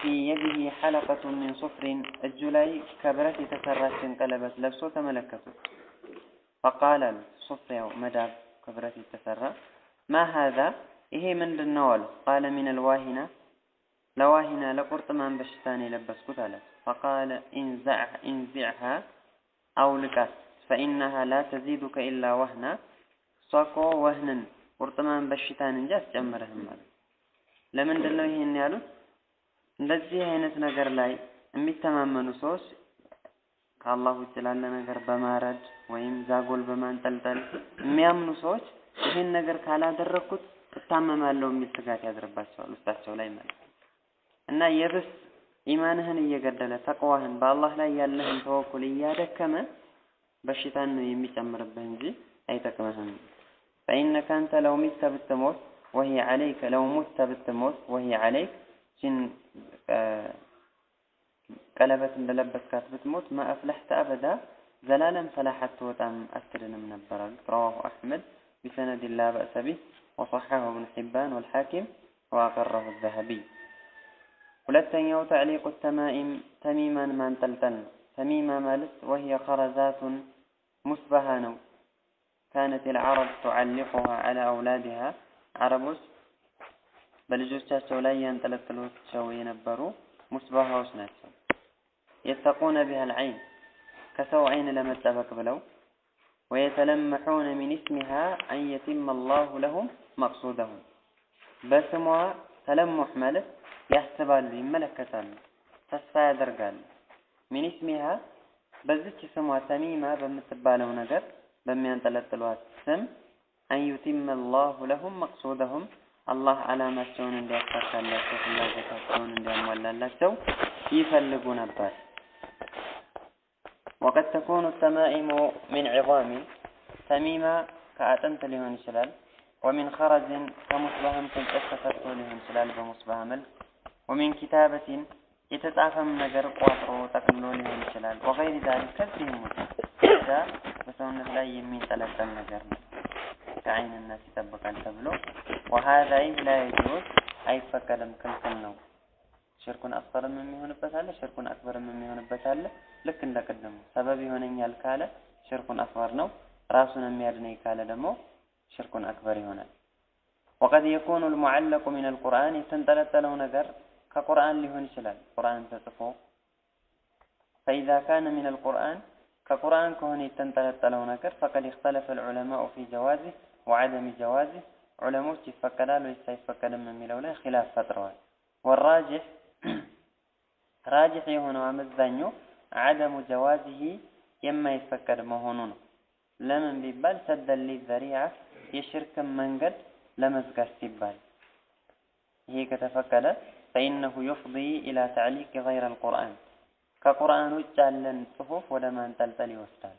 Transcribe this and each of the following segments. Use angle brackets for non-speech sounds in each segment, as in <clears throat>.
في يده حلقة من صفر الجلاي كبرت يتسرى قلبت لبسو تملكته فقال صفر مداب كبرت يتسرى ما هذا إيه من النوال قال من الواهنة لواهنة لقرطمان بشتاني لبسكت على فقال انزع انزعها أو لكات فإنها لا تزيدك إلا وهنا صاكو وهنا ቁርጥማን በሽታን እንጂ አስጨምርህም ማለት ለምንድን ነው ይሄን ያሉት? እንደዚህ አይነት ነገር ላይ የሚተማመኑ ሰዎች ከአላህ ውጭ ላለ ነገር በማረድ ወይም ዛጎል በማንጠልጠል የሚያምኑ ሰዎች ይህን ነገር ካላደረግኩት እታመማለሁ የሚል ስጋት ያድርባቸዋል ውስጣቸው ላይ ማለት ነው። እና የብስ ኢማንህን እየገደለ ተቅዋህን በአላህ ላይ ያለህን ተወኩል እያደከመ በሽታን ነው የሚጨምርብህ እንጂ አይጠቅምህም። فإنك أنت لو مت بالتموت وهي عليك لو مت بالتموت وهي عليك شن ቀለበት እንደለበስካት ብትሞት ما أفلحت أبدا زلالا فلاحت وتام أسرن من البرد رواه أحمد بسند لا بأس به وصححه ابن حبان والحاكم وأقره الذهبي ሁለተኛው ተዕሊቁ ተማኢም ተሚማን ማንጠልጠል ነው። ተሚማ ማለት ወህየ ኸረዛቱ ሙስበሃ ነው። ካነት ልዓረብ ቱዓሊቁሃ ዐላ አውላዲሃ አረቦች በልጆቻቸው ላይ ያንጠለጥሏቸው የነበሩ ሙስበሃዎች ናቸው። የተቁነ ቢሃ ልዐይን ከሰው አይን ለመጠበቅ ብለው ወየተለመሑነ ሚን እስሚሃ አን የቲመ አላሁ ለሁም መቅሱደሁም በስሟ ተለሙሕ ማለት ያስባሉ፣ ይመለከታሉ፣ ተስፋ ያደርጋሉ። ሚን እስሚሃ በዚች ስሟ ተሚማ በምትባለው ነገር በሚያንጠለጥሏት ስም አን ዩቲመ አላሁ ለሁም መቅሱደሁም አላህ ዓላማቸውን እንዲያሳካላቸው ፍላጎታቸውን እንዲያሟላላቸው ይፈልጉ ነበር። ወቀድ ተኩኑ ተማኢሙ ሚን ዒዛሚን ተሚማ ከአጥንት ሊሆን ይችላል። ወሚን ኸረዝን ከሙስባህም ከእንጨት ተሰርቶ ሊሆን ይችላል በሙስባህ መልክ ومن كتابة የተጻፈም ነገር ቋጥሮ ጠቅልሎ ሊሆን ይችላል። وغير ذلك ከዚህም ውጭ በሰውነት ላይ የሚንጠለጠል ነገር ነው። ከአይንነት ይጠብቃል ተብሎ وهذا لا يجوز ክልክል ነው። شرك أصغر ም የሚሆንበት አለ፣ شرك أكبر ም የሚሆንበት አለ። ልክ እንደ ቅድሙ ሰበብ ይሆነኛል ካለ شرك أكبر ነው። ራሱን የሚያድነኝ ካለ ደግሞ شرك أكبر ይሆናል። ወቀድ የኩኑ ልሙዓለቁ ሚን አልቁርአን የተንጠለጠለው ነገር ከቁርአን ሊሆን ይችላል። ቁርአን ተጽፎ ፈኢዛ ካነ ሚን አልቁርአን ከቁርአን ከሆነ የተንጠለጠለው ነገር ፈቀድ እክተለፈ ልዑለማኡ ፊ ጀዋዚህ ወዐደሚ ጀዋዚህ ዑለሞች ይፈቀዳል ወይስ አይፈቀድም የሚለው ላይ ኺላፍ ፈጥረዋል። ወራጅሕ <clears throat> ራጅሕ የሆነው አመዛኙ ዐደሙ ጀዋዚሂ የማይፈቀድ መሆኑ ነው። ለምን ቢባል ሰደን ሊዘሪዓ የሽርክን መንገድ ለመዝጋት ሲባል ይሄ ከተፈቀደ ፈኢነሁ ዩፍዲ ኢላ ተዕሊቅ ገይረ አልቁርአን ከቁርአን ውጭ ያለን ጽሁፍ ወደ ማንጠልጠል ይወስዳል።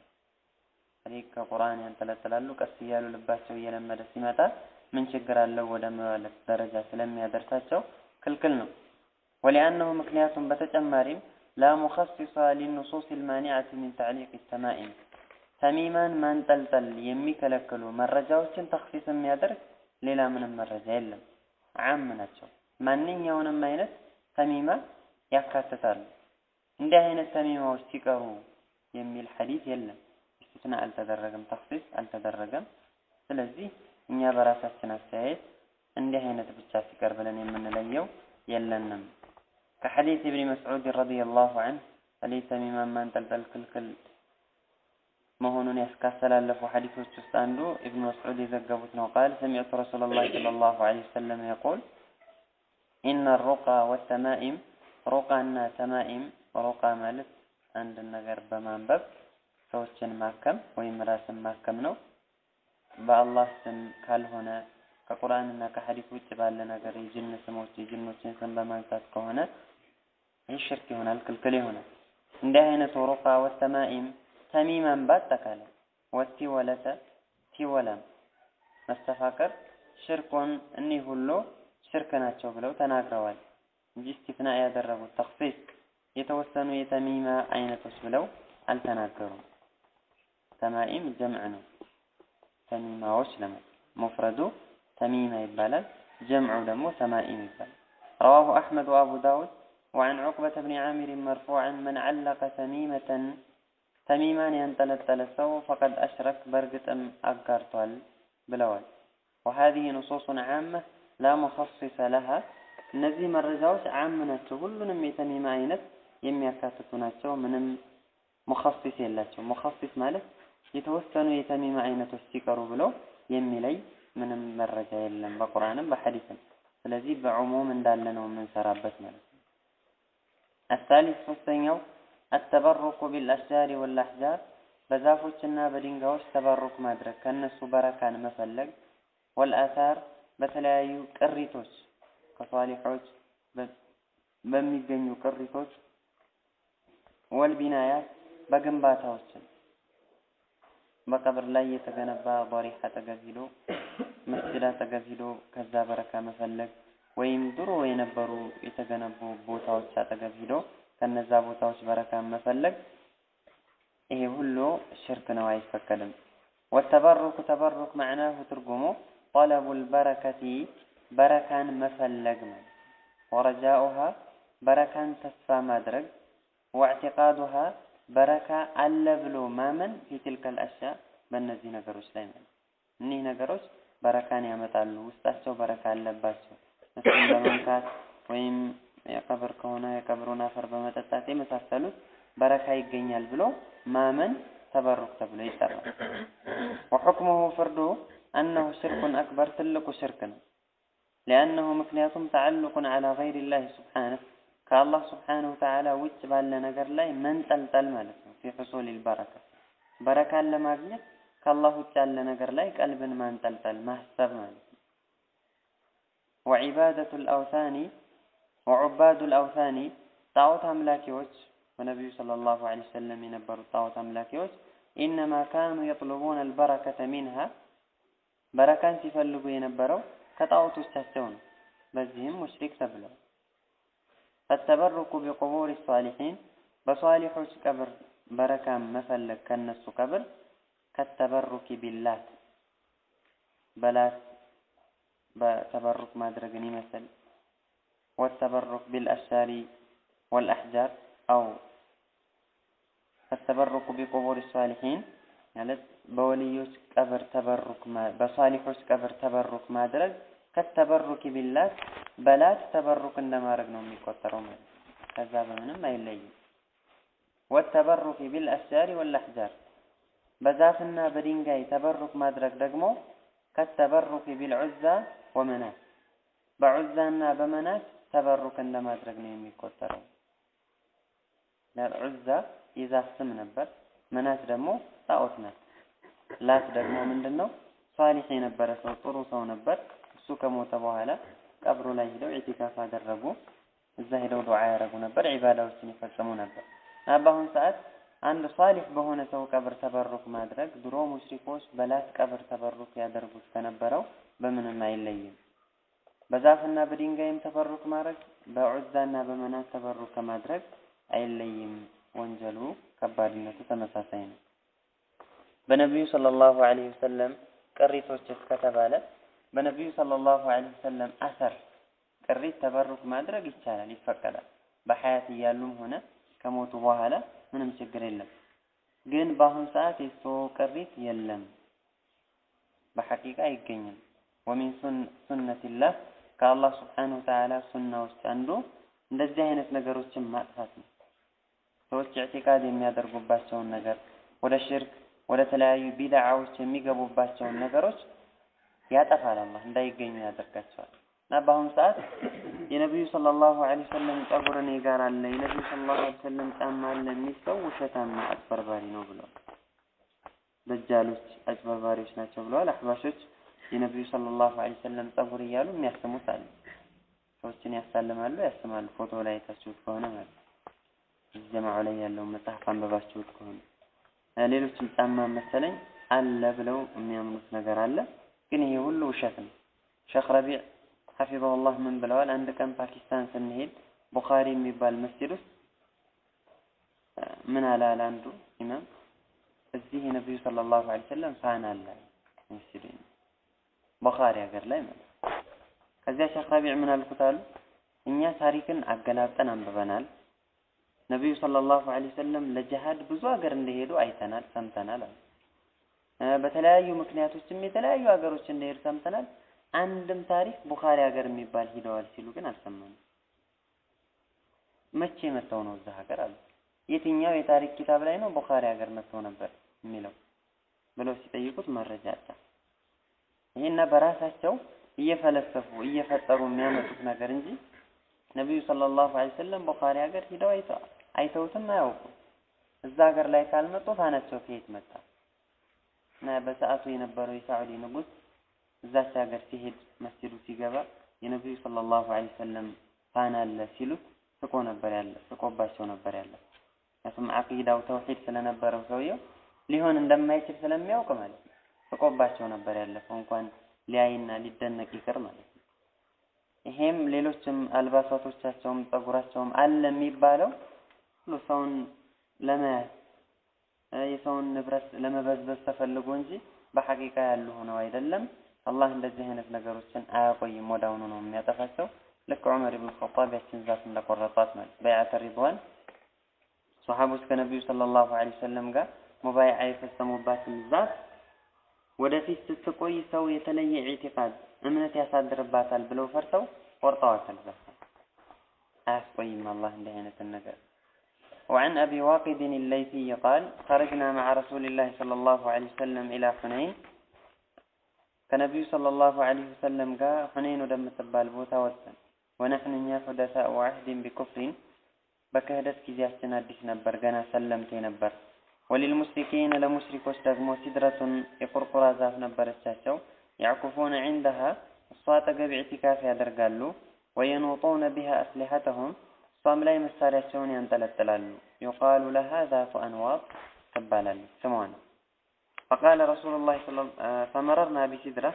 ታሪክ ከቁርአን ያንጠለጥላሉ። ቀስ እያሉ ልባቸው እየለመደ ሲመጣ ምን ችግር አለው ወደ ማለት ደረጃ ስለሚያደርሳቸው ክልክል ነው። ወሊአነሁ ምክንያቱም በተጨማሪም ላ ሙኸሲሰ ሊኑሱስ ልማኒዐት ሚን ተዕሊቅ ተማኢም ተሚማን ማንጠልጠል የሚከለክሉ መረጃዎችን ተክሲስ የሚያደርግ ሌላ ምንም መረጃ የለም። ዓም ናቸው። ማንኛውንም አይነት ተሚማ ያካትታሉ። እንዲህ አይነት ተሚማዎች ሲቀሩ የሚል ሐዲስ የለም። ኢስቲስና አልተደረገም፣ ተክሲስ አልተደረገም። ስለዚህ እኛ በራሳችን አስተያየት እንዲህ አይነት ብቻ ሲቀር ብለን የምንለየው የለንም። ከሐዲስ ኢብኒ መስዑድ ረዲየላሁ ዐንሁ በተለይ ተሚማን ማንጠልጠል ክልክል መሆኑን ያስካስተላለፉ ሐዲሶች ውስጥ አንዱ ኢብኑ መስዑድ የዘገቡት ነው። ቃል ሰሚዕቱ ረሱለላህ ሰለላሁ ዐለይሂ ወሰለም የቁል ኢነ ሩቃ ወተማኢም ሩቃና ተማኢም ሩቃ ማለት አንድን ነገር በማንበብ ሰዎችን ማከም ወይም ራስን ማከም ነው። በአላህ ስም ካልሆነ ከቁርአንና ከሐዲስ ውጭ ባለ ነገር የጅን ስሞች የጅኖችን ስም በማንሳት ከሆነ ይህ ሽርክ ይሆናል፣ ክልክል ይሆናል። እንዲህ አይነቱ ሩቃ ወተማኢም ተሚማን በአጠቃላይ ወቲ ወለተ ቲወላም መስተፋቀር ሽርኩን እኒህ ሁሉ ሽርክ ናቸው ብለው ተናግረዋል እንጂ እስቲፍና ያደረጉት ተክሲስ የተወሰኑ የተሚማ አይነቶች ብለው አልተናገሩም። ተማኢም ጀምዕ ነው። ተሚማዎች ለማለት ሙፍረዱ ተሚማ ይባላል። ጀምዑ ደግሞ ተማኢም ይባላል። ረዋሁ አሕመድ ወአቡ ዳውድ وعن عقبة بن عامر مرفوعا من علق تميمة تميمان ينطلطل سو فقد أشرك برقة أقارتوال بلوال وهذه نصوص عامة لا مخصص لها እነዚህ መረጃዎች ዓም ናቸው። ሁሉንም የተሚማ አይነት የሚያካትቱ ናቸው። ምንም ሙኸሲስ የላቸው። ሙኸሲስ ማለት የተወሰኑ የተሚማ አይነቶች ሲቀሩ ብለው የሚለይ ምንም መረጃ የለም በቁርአንም በሐዲስም። ስለዚህ በዑሙም እንዳለ ነው የምንሰራበት ማለት ነው። አሳሊስ ሶስተኛው አተበሩቁ ቢልአሽጃሪ ወልአሕጃር በዛፎችና በድንጋዮች ተበሩክ ማድረግ ከነሱ በረካን መፈለግ ወልአታር በተለያዩ ቅሪቶች ከሷሊሖች በሚገኙ ቅሪቶች ወልቢናያት በግንባታዎችን በቀብር ላይ የተገነባ ضሪህ አጠገብ ሂዶ መስጅድ አጠገብ ሂዶ ከዛ በረካ መፈለግ ወይም ድሮ የነበሩ የተገነቡ ቦታዎች አጠገብ ሂዶ ከነዛ ቦታዎች በረካ መፈለግ ይሄ ሁሉ ሽርክ ነው፣ አይፈቀድም። ወተበሩክ ተበሩክ መዕናሁ ትርጉሙ ጠለቡል በረከቲ በረካን መፈለግ ነው። ወረጃኡሃ በረካን ተስፋ ማድረግ ወዕቲቃዱሃ በረካ አለ ብሎ ማመን ፊትልከል አሻ በእነዚህ ነገሮች ላይ ማለት እኒህ ነገሮች በረካን ያመጣሉ፣ ውስጣቸው በረካ አለባቸው። እሱን በመንካት ወይም የቀብር ከሆነ የቀብሩን አፈር በመጠጣት የመሳሰሉት በረካ ይገኛል ብሎ ማመን ተበሩክ ተብሎ ይጠራል። ወሑክሙሁ ፍርዱ አነሁ ሽርኩን አክበር ትልቁ ሽርክ ነው። ሊአነሁ ምክንያቱም ተዓልቁን ዐላ ገይሪላህ ሱብሓነህ ከአላህ ስብሓነሁ ተዓላ ውጭ ባለ ነገር ላይ መንጠልጠል ማለት ነው። ፊ ሑሱሊል በረካ በረካን ለማግኘት ከአላህ ውጭ ያለ ነገር ላይ ቀልብን ማንጠልጠል ማሰብ ማለት ነው። ወዒባደቱል አውሳኒ ወዑባዱል አውሳኒ ጣዖት አምላኪዎች በነቢዩ ሰለላሁ ዐለይሂ ወሰለም የነበሩት ጣዖት አምላኪዎች ኢነማ ካኑ የጥሉቡነ አልበረከተ ሚንሃ በረካን ሲፈልጉ የነበረው ከጣዖቶቻቸው ነው። በዚህም ሙሽሪክ ተብለዋል። ፈተበሩኩ ቢቁቡር ሳሊሒን በሷሊሖች ቀብር በረካን መፈለግ ከነሱ ቀብር ከተበሩኪ ቢላት በላት በተበሩክ ማድረግን ይመስል ወተበሩክ ቢልአሻሪ ወልአሕጃር አው ፈተበሩኩ ቢቁቡር ሳሊሒን ማለት በወልዮች ቀብር ተበሩክ በሷሊሖች ቀብር ተበሩክ ማድረግ ከተበሩክ ቢላት በላት ተበሩክ እንደማድረግ ነው የሚቆጠረው ማለት ከዛ በምንም አይለይም። ወተበሩክ ቢልአሽጃሪ ወልአሕጃር በዛፍና በድንጋይ ተበሩክ ማድረግ ደግሞ ከተበሩክ ቢልዑዛ ወመናት በዑዛና በመናት ተበሩክ እንደማድረግ ነው የሚቆጠረው። ዑዛ የዛፍ ስም ነበር። መናት ደግሞ ጣዖት ናት። ላት ደግሞ ምንድን ነው? ሷሊሕ የነበረ ሰው ጥሩ ሰው ነበር። እሱ ከሞተ በኋላ ቀብሩ ላይ ሂደው ኢቲካፍ አደረጉ። እዛ ሂደው ዱዓ ያደረጉ ነበር፣ ዒባዳዎችን ይፈጽሙ ነበር። በአሁን ሰዓት አንድ ሷሊሕ በሆነ ሰው ቀብር ተበሩክ ማድረግ ድሮ ሙሽሪኮች በላት ቀብር ተበሩክ ያደርጉት ከነበረው በምንም አይለይም። በዛፍና በድንጋይም ተበሩክ ማድረግ በዑዛና በመናት ተበሩክ ከማድረግ አይለይም። ወንጀሉ ከባድነቱ ተመሳሳይ ነው። በነቢዩ ሰለላሁ ዐለይሂ ወሰለም ቅሪቶችስ ከተባለ በነቢዩ ሰለላሁ ዐለይሂ ወሰለም አሰር ቅሪት ተበሩክ ማድረግ ይቻላል፣ ይፈቀዳል። በሐያት እያሉም ሆነ ከሞቱ በኋላ ምንም ችግር የለም። ግን በአሁን ሰዓት የሰው ቅሪት የለም፣ በሐቂቃ አይገኝም። ወሚን ሱነቲላህ ከአላህ ስብሓነሁ ወተዓላ ሱና ውስጥ አንዱ እንደዚህ አይነት ነገሮችን ማጥፋት ነው። ሰዎች ኢዕቲቃድ የሚያደርጉባቸውን ነገር ወደ ሽርክ ወደ ተለያዩ ቢድዓዎች የሚገቡባቸውን ነገሮች ያጠፋል። አላህ እንዳይገኙ ያደርጋቸዋል። እና በአሁኑ ሰዓት የነቢዩ ሰለላሁ ዐለይሂ ወሰለም ጸጉር እኔ ጋር አለ፣ የነቢዩ ሰለላሁ ዐለይሂ ወሰለም ጫማ አለ የሚል ሰው ውሸታም አጭበርባሪ ነው ብለዋል። ደጃሎች አጭበርባሪዎች ናቸው ብለዋል። አህባሾች የነቢዩ ሰለላሁ ዐለይሂ ወሰለም ጸጉር እያሉ የሚያስሙት አለ። ሰዎችን ያሳልማሉ፣ ያስማሉ። ፎቶ ላይ የታችሁት ከሆነ ማለት ጀማዓው ላይ ያለውን መጽሐፍ አንበባችሁት ከሆነ ሌሎችም ጫማ መሰለኝ አለ ብለው የሚያምኑት ነገር አለ። ግን ይሄ ሁሉ ውሸት ነው። ሼክ ረቢዕ ሐፊዘሁላህ ምን ብለዋል? አንድ ቀን ፓኪስታን ስንሄድ ቡኻሪ የሚባል መስጂድ ውስጥ ምን አለ አለ አንዱ ኢማም እዚህ የነቢዩ ሰለላሁ ዐለይሂ ወሰለም ፋን አለ መስጂድ ቡኻሪ ሀገር ላይ ማለት ከዚያ ሼክ ረቢዕ ምን አልኩት አሉ እኛ ታሪክን አገላብጠን አንብበናል። ነቢዩ ሰለላሁ ዐለይሂ ወሰለም ለጅሃድ ብዙ ሀገር እንደሄዱ አይተናል፣ ሰምተናል አሉ። በተለያዩ ምክንያቶችም የተለያዩ ሀገሮች እንደሄዱ ሰምተናል። አንድም ታሪክ ቡኻሪ ሀገር የሚባል ሂደዋል ሲሉ ግን አልሰማንም። መቼ መጥተው ነው እዛ ሀገር አሉ። የትኛው የታሪክ ኪታብ ላይ ነው ቡኻሪ ሀገር መጥተው ነበር የሚለው ብለው ሲጠይቁት መረጃ አጣ። ይሄና በራሳቸው እየፈለሰፉ እየፈጠሩ የሚያመጡት ነገር እንጂ ነቢዩ ሰለላሁ ዐለይሂ ወሰለም ቡኻሪ ሀገር ሂደው አይተውትም አያውቁም። እዛ ሀገር ላይ ካልመጡ ፋናቸው ከየት መጣ? በሰዓቱ የነበረው የሳዑዲ ንጉስ እዛች ሀገር ሲሄድ መስጂዱ ሲገባ የነቢዩ ሰለላሁ ዐለይሂ ወሰለም ፋና አለ ሲሉት ስቆ ነበር ያለ ስቆባቸው ነበር ያለ። ምክንያቱም አቂዳው ተውሂድ ስለነበረው ሰውየው ሊሆን እንደማይችል ስለሚያውቅ ማለት ነው። ስቆባቸው ነበር ያለፈው እንኳን ሊያይና ሊደነቅ ይቅር ማለት ነው። ይሄም ሌሎችም አልባሳቶቻቸውም ጸጉራቸውም አለ የሚባለው ሁሉ ሰውን ለመያዝ የሰውን ንብረት ለመበዝበዝ ተፈልጎ እንጂ በሐቂቃ ያሉ ሆነው አይደለም። አላህ እንደዚህ አይነት ነገሮችን አያቆይም፣ ወዳውኑ ነው የሚያጠፋቸው። ልክ ዑመር ኢብኑ ኸጣብ ያችን ዛፍ እንደቆረጧት ማለት بيعة الرضوان ሶሐቦች ከነቢዩ صلى الله عليه وسلم ጋር مبايعة የፈጸሙባትን ዛፍ ወደፊት ስትቆይ ሰው የተለየ اعتقاد እምነት ያሳድርባታል ብለው ፈርተው ቆርጠዋታል። ዛፍ አያስቆይም አላህ እንዲህ አይነትን ነገር وعن أبي واقد الليثي قال خرجنا مع رسول الله صلى الله عليه وسلم إلى حنين. فنبي صلى الله عليه وسلم قال حنين دم سبال بوثا وسن. ونحن يا حدثاء عهد بكفر. بكهدت كزياستنا ديس نبر قنا سلم نبر. وللمشركين لمشركوش دقمو سدرة يقرقر زاف نبر الشاشو يعكفون عندها. الصاتق اعتكافها درقالو. وينوطون بها أسلحتهم. እሷም ላይ መሳሪያቸውን ያንጠለጥላሉ። ዩቃሉ ለሃ ዛቱ አንዋጥ ትባላለች ስሟ ነው። ፈቃለ ረሱሉ ላ ፈመረርና ቢሲድራ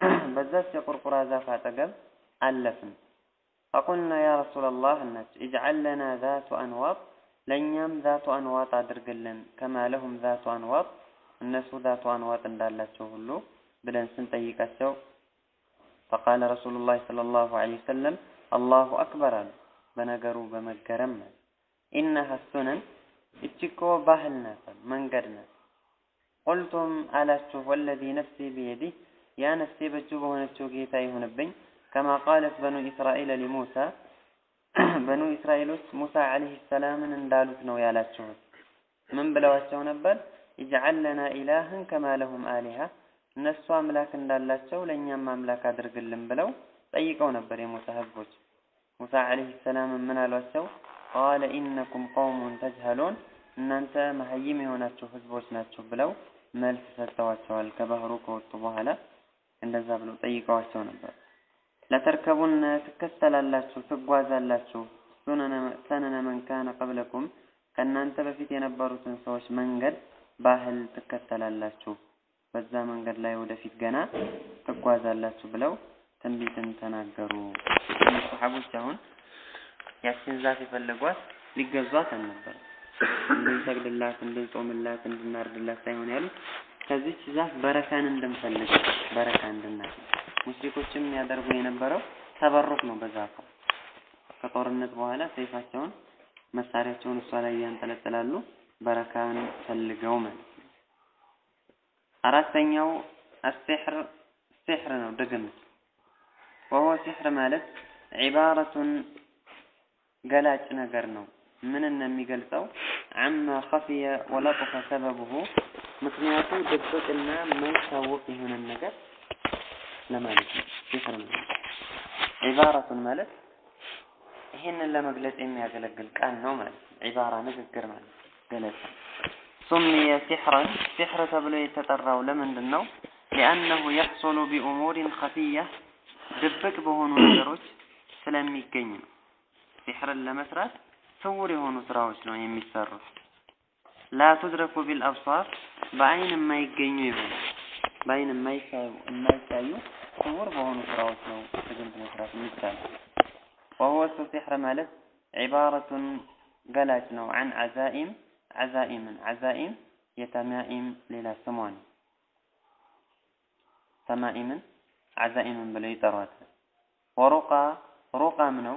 <clears throat> በዛች የቁርቁራ ዛፍ አጠገብ አለፍን። ፈቁልና ያ ረሱላ ላህ እናቸው እጅዓል ለና ዛቱ አንዋጥ ለእኛም ዛቱ አንዋጥ አድርግልን ከማ ለሁም ዛቱ አንዋጥ እነሱ ዛቱ አንዋጥ እንዳላቸው ሁሉ ብለን ስንጠይቃቸው ፈቃለ ረሱሉ ላ ሰለላሁ ዐለይሂ ወሰለም አላሁ አክበር አሉ በነገሩ በመገረም ማለት ኢነሃ ሱነን እቺ እኮ ባህል ናት መንገድ ናት። ቁልቱም አላችሁ ወለዚ ነፍሲ ቢየዲህ ያ ነፍሴ በእጁ በሆነችው ጌታ ይሁንብኝ። ከማ ቃለት በኑ እስራኤል ሊሙሳ በኑ እስራኤሎች ሙሳ ዓለይሂ ሰላምን እንዳሉት ነው ያላችሁት። ምን ብለዋቸው ነበር? ኢጅዓል ለና ኢላህን ከማ ለሁም አሊሃ እነሱ አምላክ እንዳላቸው ለእኛም አምላክ አድርግልን ብለው ጠይቀው ነበር የሙሳ ህዝቦች ሙሳ ዓለይሂ ሰላም ምን አሏቸው? ቃለ ኢነኩም ቀውሙን ተጅሀሉን እናንተ መሀይም የሆናችሁ ህዝቦች ናችሁ ብለው መልስ ሰጥተዋቸዋል። ከባህሩ ከወጡ በኋላ እንደዛ ብለው ጠይቀዋቸው ነበር። ለተርከቡን ትከተላላችሁ፣ ትጓዛላችሁ ሰነነ መን ካነ ቀብለኩም ከእናንተ በፊት የነበሩትን ሰዎች መንገድ ባህል ትከተላላችሁ፣ በዛ መንገድ ላይ ወደፊት ገና ትጓዛላችሁ ብለው ትንቢትን ተናገሩ። ሰሓቦች አሁን ያችን ዛፍ የፈለጓት ሊገዟት አልነበረ እንድንሰግድላት፣ እንድንጾምላት፣ እንድናርድላት ሳይሆን ያሉት ከዚች ዛፍ በረካን እንድንፈልግ በረካ እንድናገኝ። ሙሽሪኮችም ያደርጉ የነበረው ተበሩክ ነው በዛፏ ከጦርነት በኋላ ሰይፋቸውን መሳሪያቸውን እሷ ላይ ያንጠለጥላሉ በረካን ፈልገው ማለት ነው። አራተኛው አስሕር ሲሕር ነው ድግምት ወሆ ሲሕር ማለት ዒባረቱን ገላጭ ነገር ነው። ምንን ነው የሚገልጸው? አማ ኸፊየ ወለጡፈ ሰበብሁ ምክንያቱ ድብቅና የማይታወቅ የሆነን ነገር ለማለት ነው። ሲሕር ማለት ዒባረቱን ማለት ይሄንን ለመግለጽ የሚያገለግል ቃል ነው ማለት ነው። ዒባራ ንግግር ማለት ገለጻ። ሱሚየ ሲሕረን ሲሕር ተብሎ የተጠራው ለምንድን ነው? ሊአነሁ የሕሱሉ ቢኡሙሪን ኸፊያ ድብቅ በሆኑ ነገሮች ስለሚገኝ ነው። ሲሕርን ለመስራት ስውር የሆኑ ስራዎች ነው የሚሰሩት። ላ ቱድረኩ ቢልአብሳር በአይን የማይገኙ የሆኑ በአይን የማይታዩ ስውር በሆኑ ስራዎች ነው ድግምት መስራት የሚቻለው። ወሁወ ሲሕር ማለት ዒባረቱን ገላጭ ነው። አን ዓዛኢም ዓዛኢምን ዓዛኢም የተማኢም ሌላ ስሟ ነው። ተማኢምን ዓዛኢምን ብለው ይጠሯታል። ወሩቃ ሩቃ ሐራም ነው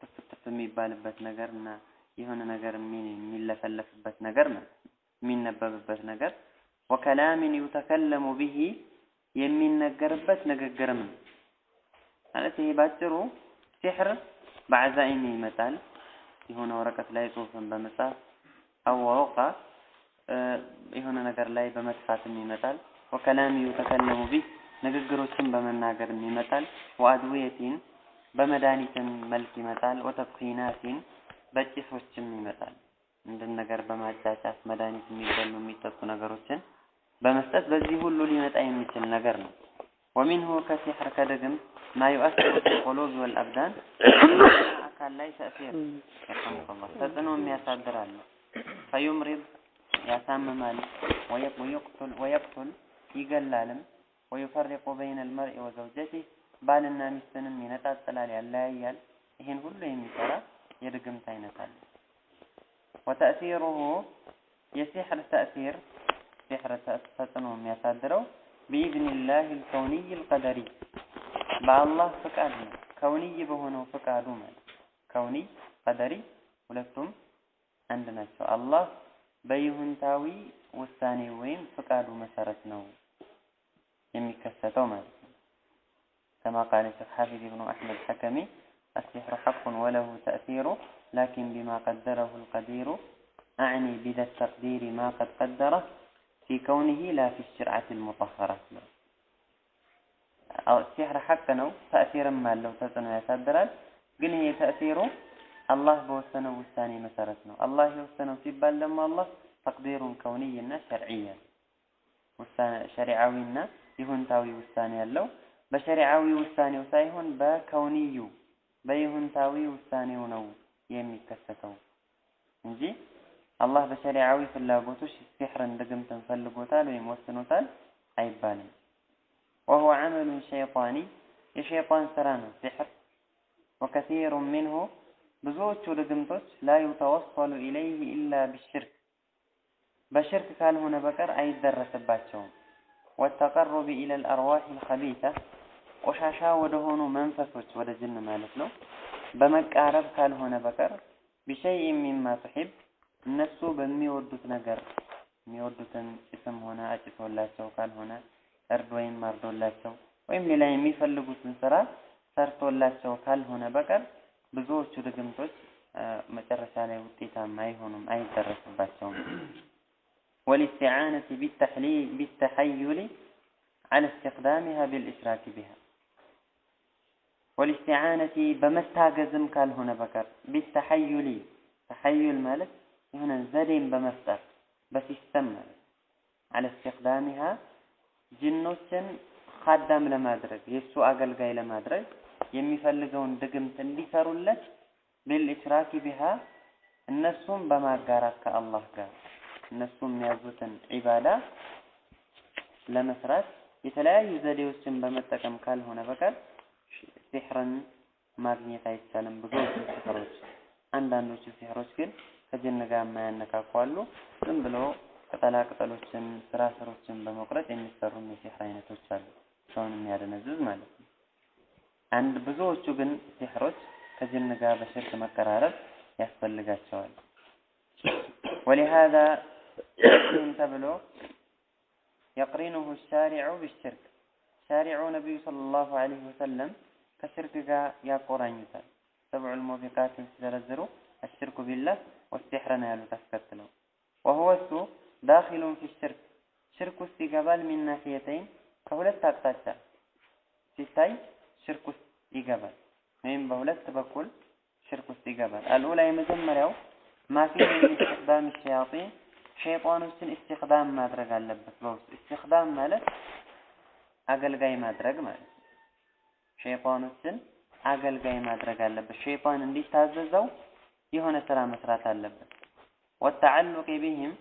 ትፍ ትፍ የሚባልበት ነገር እና የሆነ ነገር የሚለፈለፍበት ነገር ነው። የሚነበብበት ነገር። ወከላምን ዩተከለሙ ቢሂ የሚነገርበት ንግግርም ነው። ማለት ይሄ ባጭሩ ሲሕር በዐዛኢም ይመጣል። የሆነ ወረቀት ላይ ጽሁፍን በመጻፍ። አወቃ የሆነ ነገር ላይ በመጥፋትም ይመጣል ወከላም ዩተከለሙ ቢህ ንግግሮችን በመናገርም ይመጣል። ወአድዌቲን በመድኃኒትን መልክ ይመጣል። ወተጥኺናቲን በጭሶችም ይመጣል። እንድን ነገር በማጫጫት መድኃኒት የሚበሉ የሚጠጡ ነገሮችን በመስጠት በዚህ ሁሉ ሊመጣ የሚችል ነገር ነው። ወሚንሁ ከሲሕር ከድግም ማ ዩአስሩ ፊ ቁሉብ ወልአብዳን አካል ላይ ተእሲር ተጽዕኖ የሚያሳድር አለ ፈዩምሪድ ያሳምማል። ወየቅቱል ይገላልም። ወዩፈሪቁ በይነ አልመርኢ ወዘውጀቲህ ባልና ሚስትንም ይነጣጥላል ያለያያል። ይህን ሁሉ የሚሰራ የድግምት አይነት አለ። ወተእሲሩሁ የሲሕር ተእሲር ሲሕር ተጽዕኖ የሚያሳድረው ቢኢዝኒላህ ልከውንይ ልቀደሪ። በአላህ ፍቃድ ነው። ከውንይ በሆነው ፍቃዱ ማለት ከውንይ ቀደሪ ሁለቱም አንድ ናቸው። አላህ በይሁንታዊ ውሳኔ ወይም ፍቃዱ መሰረት ነው የሚከሰተው ማለት ነው كما قال الشيخ حافظ بن أحمد حكمي السحر حق وله تأثير لكن بما قدره القدير أعني بذا التقدير ما قد قدره في كونه لا في الشرعة المطهرة السحر حق ነው ተእሲርም አለው ተጽዕኖ ያሳድራል ግን ይሄ ተእሲሩ አላህ በወሰነው ውሳኔ መሰረት ነው አላህ የወሰነው ሲባል ደግሞ አላህ ተቅዲሩን ከውንይና ሸርዕያ ሸሪዓዊና ይሁንታዊ ውሳኔ ያለው በሸሪዓዊ ውሳኔው ሳይሆን በከውንዩ በይሁንታዊ ውሳኔው ነው የሚከሰተው እንጂ አላህ በሸሪዓዊ ፍላጎቶች ሲሕርን ድግምትን ፈልጎታል ወይም ወስኖታል አይባልም። ወሁወ ዐመሉን ሸይጣኒ የሸይጣን ስራ ነው ሲሕር። ወከሲሩ ሚንሁ ብዙዎቹ ድግምቶች ላ ዩተወሰሉ ኢለይህ ኢላ ብሽርክ በሽርክ ካልሆነ በቀር አይደረስባቸውም። ወተቀሩቢ ኢለ ልአርዋሕ ልከቢታ ቆሻሻ ወደ ሆኑ መንፈሶች ወደ ጅን ማለት ነው በመቃረብ ካልሆነ በቀር ቢሸይእ ሚማ ትሒብ እነሱ በሚወዱት ነገር የሚወዱትን ጭስም ሆነ አጭሶላቸው ካልሆነ እርድ ወይም አርዶላቸው ወይም ሌላ የሚፈልጉትን ስራ ሰርቶላቸው ካልሆነ በቀር ብዙዎቹ ድግምቶች መጨረሻ ላይ ውጤታማ አይሆኑም፣ አይደረስባቸውም። والاستعانة بالتحليل بالتحيل على استخدامها بالإشراك بها. والاستعانة بمستاقزم قال هنا بكر. بالتحيل. تحيل مالك هنا زرين بمفتر بس استمر على استخدامها ጅኖችን ካዳም ለማድረግ የእሱ አገልጋይ ለማድረግ የሚፈልገውን ድግምት بالإشراك بها النسوم بما በማጋራት ከአላህ ጋር እነሱ የሚያዙትን ዒባዳ ለመስራት የተለያዩ ዘዴዎችን በመጠቀም ካልሆነ በቀር ሲሕርን ማግኘት አይቻልም። ብዙዎቹ ሲሕሮች፣ አንዳንዶቹ ሲሕሮች ግን ከጅን ጋር የማያነካኩ አሉ። ዝም ብሎ ቅጠላ ቅጠሎችን፣ ስራ ስሮችን በመቁረጥ የሚሰሩ የሲሕር አይነቶች አሉ። ሰውን የሚያደነዝዝ ማለት ነው። አንድ ብዙዎቹ ግን ሲሕሮች ከጅን ጋር በሽርክ መቀራረብ ያስፈልጋቸዋል። ወሊሃዛ <coughs> ተብሎ የቅሪኑሁ ሻሪዑ ቢሽርክ ሻሪዑ ነቢዩ ሰለላሁ ዐለይሂ ወሰለም ከሽርክ ጋር ያቆራኙታል። السبع الموبقات ን ሲዘረዝሩ الشرك بالله والسحر ነው ያሉት አስከትለው። وهو እሱ داخل في الشرك ሽርክ ውስጥ ይገባል። من ناحيتين ከሁለት አቅጣጫ ሲታይ ሽርክ ውስጥ ይገባል፣ ወይም በሁለት በኩል ሽርክ ውስጥ ይገባል። الأولى የመጀመሪያው ما فيه من استخدام الشياطين ሸይጣኖችን استخدام ማድረግ አለበት በውስጥ استخدام ማለት አገልጋይ ማድረግ ማለት ነው። ሸይጣኖችን አገልጋይ ማድረግ አለበት። ሸይጣን እንዲታዘዘው የሆነ ስራ መስራት አለበት። ወተዓሉቂ ቢህም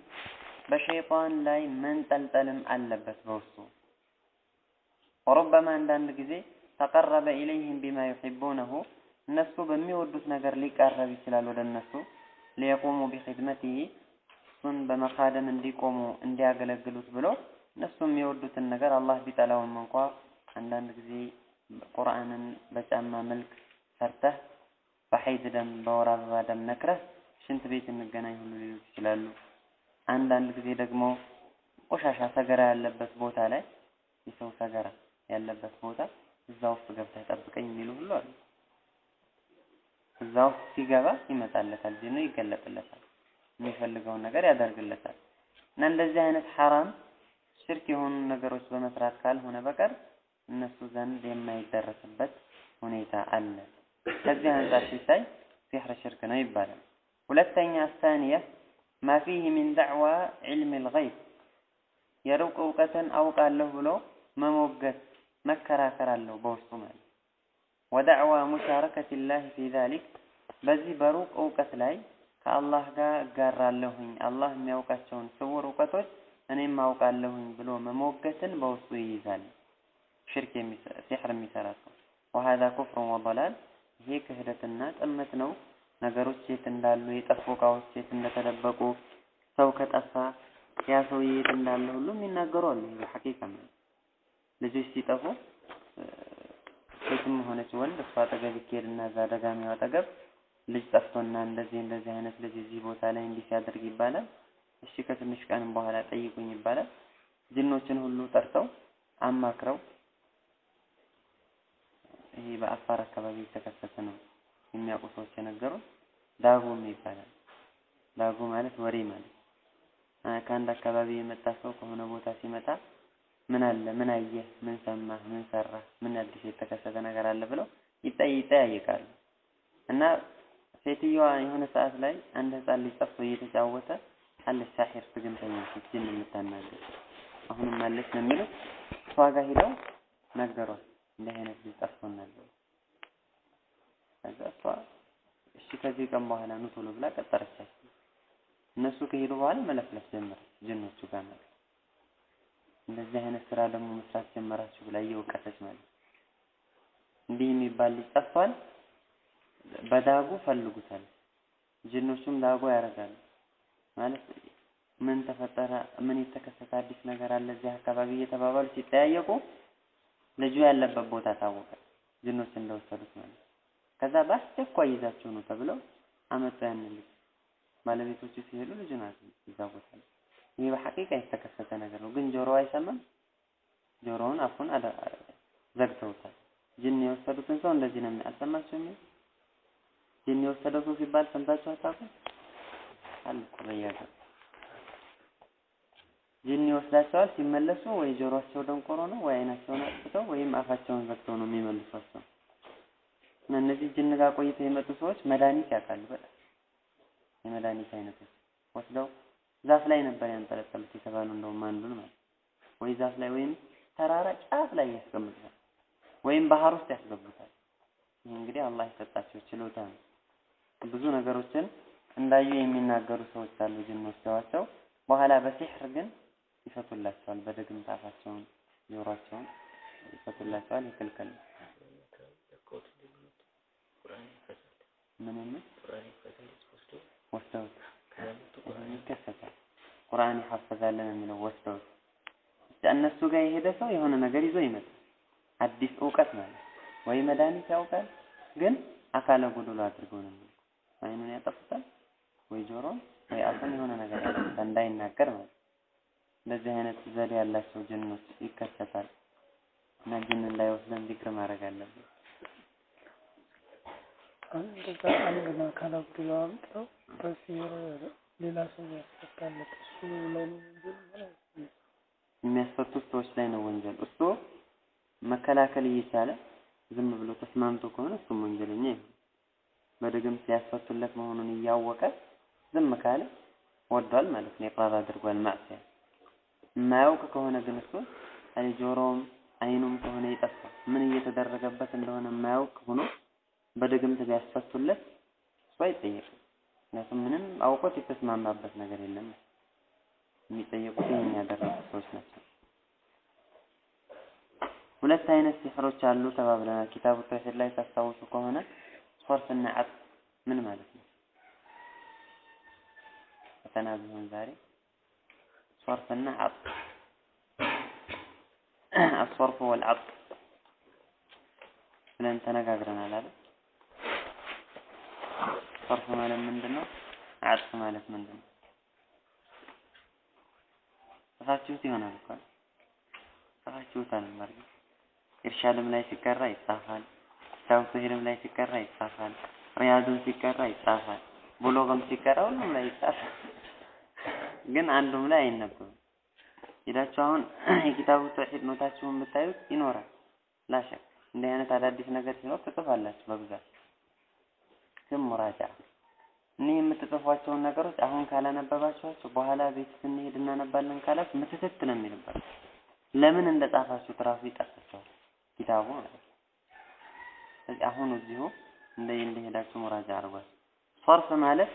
በሸይጣን ላይ መንጠልጠልም አለበት በውስጡ። ወረበማ አንዳንድ ጊዜ ተቀረበ ኢለይህም ቢማ ዩሒቡነሁ እነሱ በሚወዱት ነገር ሊቃረብ ይችላል ወደ እነሱ ሊየቁሙ ቢኽድመቲሂ እሱን በመካደም እንዲቆሙ እንዲያገለግሉት ብሎ እነሱ የሚወዱትን ነገር አላህ ቢጠላውም እንኳ አንዳንድ ጊዜ ቁርአንን በጫማ መልክ ሰርተህ በሐይድ ደም በወር አበባ ደም ነክረህ ሽንት ቤት እንገናኝ ሁሉ ሊሉት ይችላሉ። አንዳንድ ጊዜ ደግሞ ቆሻሻ ሰገራ ያለበት ቦታ ላይ የሰው ሰገራ ያለበት ቦታ እዛ ውስጥ ገብተህ ጠብቀኝ የሚሉ ሁሉ አሉ። እዛ ውስጥ ሲገባ ይመጣለታል፣ ጂኑ ይገለጥለታል፣ የሚፈልገውን ነገር ያደርግለታል። እና እንደዚህ አይነት ሐራም ሽርክ የሆኑ ነገሮች በመስራት ካልሆነ በቀር እነሱ ዘንድ የማይደረስበት ሁኔታ አለ። ከዚህ አንጻር ሲታይ ሲሕር ሽርክ ነው ይባላል። ሁለተኛ አሳኒያ ማ ፊህ ሚን ዳዕዋ ዒልም ልገይብ የሩቅ እውቀትን አውቃለሁ ብሎ መሞገት መከራከር አለው በውስጡ ማለት ወዳዕዋ ሙሻረከት ላህ ፊ ዛሊክ በዚህ በሩቅ እውቀት ላይ ከአላህ ጋር እጋራለሁኝ አላህ የሚያውቃቸውን ስውር እውቀቶች እኔም አውቃለሁኝ ብሎ መሞገትን በውስጡ ይይዛል። ሽርክ ሲሕር የሚሰራ ሰው ወሀዛ ኩፍሩን ወበላል ይሄ ክህደትና ጥመት ነው። ነገሮች የት እንዳሉ የጠፉ እቃዎች የት እንደተደበቁ ሰው ከጠፋ ያ ሰውዬ የት እንዳለ ሁሉ የሚናገሩ አሉ። ይሄ ሐቂቃ ነው። ልጆች ሲጠፉ ሴትም ሆነች ወንድ እሷ አጠገብ ይኬድና እዛ ደጋሚው አጠገብ ልጅ ጠፍቶና እንደዚህ እንደዚህ አይነት ልጅ እዚህ ቦታ ላይ እንዲህ ሲያደርግ ይባላል። እሺ ከትንሽ ቀንም በኋላ ጠይቁኝ ይባላል። ጅኖችን ሁሉ ጠርተው አማክረው ይሄ በአፋር አካባቢ የተከሰተ ነው የሚያውቁ ሰዎች የነገሩን። ዳጉም ይባላል። ዳጉ ማለት ወሬ ማለት ከአንድ አካባቢ የመጣ ሰው ከሆነ ቦታ ሲመጣ ምን አለ፣ ምን አየህ፣ ምን ሰማህ፣ ምን ሰራህ፣ ምን አዲስ የተከሰተ ነገር አለ ብለው ይጠይ ይጠያይቃሉ። እና ሴትዮዋ የሆነ ሰዓት ላይ አንድ ህፃን ልጅ ጠፍቶ እየተጫወተ አለች ሳሒር ትግምተኛ ሴት ጅን የምታናገር አሁንም አለች ነው የሚሉት። እሷ ጋር ሄደው ነገሯት እንዲህ አይነት ልጅ ጠፍቶናል። ከዛ እሷ እሺ ከዚህ ቀን በኋላ ኑ ቶሎ ብላ ቀጠረቻቸው። እነሱ ከሄዱ በኋላ መለፍለፍ ጀመረች ጅኖቹ ጋር ማለት እንደዚህ አይነት ስራ ደግሞ መስራት ጀመራችሁ ብላ እየወቀሰች ማለት እንዲህ የሚባል ልጅ ጠፍቷል፣ በዳጉ ፈልጉታል። ጅኖቹም ዳጉ ያደርጋሉ ማለት ምን ተፈጠረ፣ ምን የተከሰተ አዲስ ነገር አለ እዚህ አካባቢ እየተባባሉ ሲጠያየቁ ልጁ ያለበት ቦታ ታወቀ፣ ጅኖች እንደወሰዱት ማለት ከዛ በአስቸኳይ ይዛቸው ነው ተብለው አመጡ ያንን ልጅ። ባለቤቶቹ ሲሄዱ ልጁን አገኙ እዛ ቦታ ላይ። ይሄ በሐቂቃ የተከሰተ ነገር ነው፣ ግን ጆሮ አይሰማም። ጆሮውን አፉን ዘግተውታል። ጅን የወሰዱትን ሰው እንደዚህ ነው አልሰማችሁም? ጅን የወሰደው ሰው ሲባል ሰምታችሁ አታውቁም? አለ በየሀገሩ ጅን ይወስዳቸዋል። ሲመለሱ ወይ ጆሮአቸው ደንቆሮ ነው ወይ አይናቸውን አጥፍተው ወይም አፋቸውን ዘግተው ነው የሚመልሷቸው። እና እነዚህ ጅን ጋር ቆይተው የመጡ ሰዎች መድኃኒት ያውቃሉ። በጣም የመድኃኒት አይነቶች ወስደው ዛፍ ላይ ነበር ያንጠለጠሉት የተባሉ እንደውም አንዱን ማለት ወይ ዛፍ ላይ ወይም ተራራ ጫፍ ላይ ያስቀምጡታል ወይም ባህር ውስጥ ያስገቡታል። ይህ እንግዲህ አላህ የሰጣቸው ችሎታ ነው። ብዙ ነገሮችን እንዳዩ የሚናገሩ ሰዎች አሉ። ጅን ወስደዋቸው በኋላ በሲሕር ግን ይፈቱላቸዋል። በድግምት አፋቸውን ጆሯቸውን ይፈቱላቸዋል። ይክልክል ነው። ምን ምን ወስደውት ይከሰታል። ቁርአን ይሐፈዛለን የሚለው ወስደውት እነሱ ጋር የሄደ ሰው የሆነ ነገር ይዞ ይመጣል። አዲስ እውቀት ማለት ወይ መድኃኒት ያውቃል፣ ግን አካለ ጎዶሎ አድርገው ነው አይኑን ያጠፉታል፣ ወይ ጆሮን ወይ አፉን የሆነ ነገር ያጠፉታል እንዳይናገር ማለት እንደዚህ አይነት ዘዴ ያላቸው ጅኖች ይከሰታል እና ጅን እንዳይወስደን ዚክር ማድረግ አለብን። እንደዛ አንድን አካል አጉድለው አምጥተው በሲር ሌላ ሰው ያስፈታለት እሱ ላይ ነው ወንጀል ማለት ነው። የሚያስፈቱት ሰዎች ላይ ነው ወንጀል። እሱ መከላከል እየቻለ ዝም ብሎ ተስማምቶ ከሆነ እሱም ወንጀለኛ ይሆን። በድግምት ሲያስፈቱለት መሆኑን እያወቀ ዝም ካለ ወዷል ማለት ነው። ኢቅራር አድርጓል ማዕሲያ። የማያውቅ ከሆነ ግን እሱ አይ ጆሮውም አይኑም ከሆነ የጠፋ ምን እየተደረገበት እንደሆነ የማያውቅ ሆኖ በድግምት ቢያስፈቱለት እሱ አይጠየቅም። ምክንያቱም ምንም አውቆት የተስማማበት ነገር የለም። የሚጠየቁት ይህን ያደረጉ ሰዎች ናቸው። ሁለት አይነት ሲሕሮች አሉ ተባብለናል። ኪታቡ ተውሂድ ላይ ታስታውሱ ከሆነ ሶርፍና ዐጥፍ ምን ማለት ነው? ፈተና ቢሆን ዛሬ ሶርፍና ዐጥፍ አሶርፍ ወልዐጥፍ ብለን ተነጋግረናል አይደል? ሰርፍ ማለት ምንድን ነው? አጥፍ ማለት ምንድን ነው? ጽፋችሁት ይሆናል እኮ ጽፋችሁታል። በርግጥ ኢርሻድም ላይ ሲቀራ ይጻፋል። ኪታብ ተሂድም ላይ ሲቀራ ይጻፋል። ሪያድም ሲቀራ ይጻፋል። ብሉግም ሲቀራ ሁሉም ላይ ይጻፋል። ግን አንዱም ላይ አይነበብም። ሄዳችሁ አሁን <clears throat> የኪታቡ ተውሂድ ኖታችሁን ብታዩት ይኖራል። ላሸክ እንዲህ አይነት አዳዲስ ነገር ሲኖር ትጽፋላችሁ በብዛት ግን ሙራጃ እኒህ የምትጽፏቸውን ነገሮች አሁን ካላነበባችኋቸው በኋላ ቤት ስንሄድ እናነባለን ካላችሁ ምትትት ነው የሚልባቸው። ለምን እንደ ጻፋችሁት ራሱ ይጠፋቸዋል ኪታቡ ማለት አሁን እዚሁ እንደ እንደሄዳችሁ ሙራጃ አድርጓል። ሶርፍ ማለት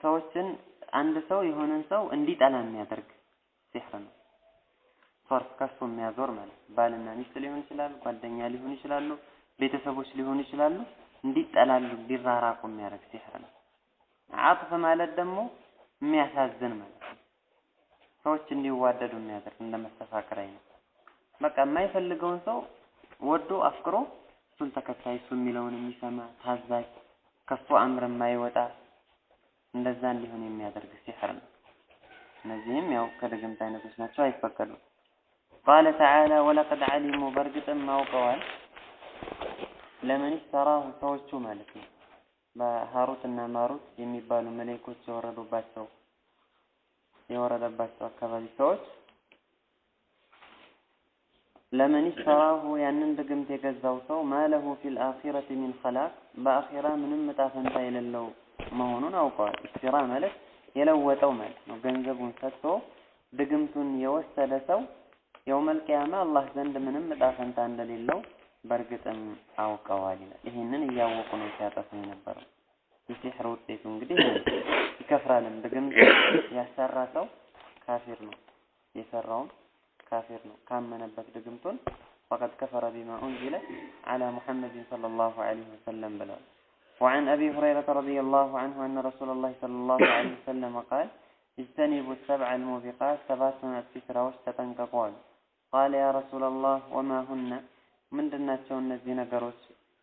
ሰዎችን አንድ ሰው የሆነን ሰው እንዲጠላ የሚያደርግ ሲሕር ነው። ሶርፍ ከሱ የሚያዞር ማለት ባልና ሚስት ሊሆን ይችላል፣ ጓደኛ ሊሆን ይችላሉ፣ ቤተሰቦች ሊሆኑ ይችላሉ። እንዲጠላሉ እንዲራራቁ የሚያደርግ ሲሕር ነው። አጥፍ ማለት ደግሞ የሚያሳዝን ማለት ነው። ሰዎች እንዲዋደዱ የሚያደርግ እንደ መስተፋቅር አይነት በቃ የማይፈልገውን ሰው ወዶ አፍቅሮ እሱን ተከታይ እሱ የሚለውን የሚሰማ ታዛዥ ከሱ አምር የማይወጣ እንደዛ እንዲሆን የሚያደርግ ሲሕር ነው። እነዚህም ያው ከድግምት አይነቶች ናቸው፣ አይፈቀዱም። ቃለ ተዓላ ወለቀድ ዓሊሙ በእርግጥም አውቀዋል ለምን ሰራሁ ሰዎቹ ማለት ነው። በሃሩት እና ማሩት የሚባሉ መለኮች የወረዱባቸው የወረደባቸው አካባቢ ሰዎች ለምን ሰራሁ ያንን ድግምት የገዛው ሰው ማለሁ ፊል አኺረቲ ሚን ኸላቅ በአኺራ ምንም እጣ ፈንታ የሌለው መሆኑን አውቀዋል። ኢስቲራ ማለት የለወጠው ማለት ነው። ገንዘቡን ሰጥቶ ድግምቱን የወሰደ ሰው የውመል ቂያማ አላህ ዘንድ ምንም እጣ ፈንታ እንደሌለው በእርግጥም አውቀዋል ይላል። ይህንን እያወቁ ነው ሲያጠፉ የነበረው። የሲሕር ውጤቱ እንግዲህ ይከፍራልም። ድግምት ያሰራ ሰው ካፊር ነው፣ የሰራውም ካፊር ነው። ካመነበት ድግምቱን ፈቀድ ከፈረ ቢማ ኡንዚለ ዐላ ሙሐመድን ሰለላሁ ዐለይሂ ወሰለም ብለዋል። وعن أبي هريرة رضي الله عنه أن رسول الله صلى الله عليه وسلم قال اجتنبوا السبع الموبقات سبعة الستراوش تتنققوا قال يا رسول الله وما هن ምንድናቸው እነዚህ ነገሮች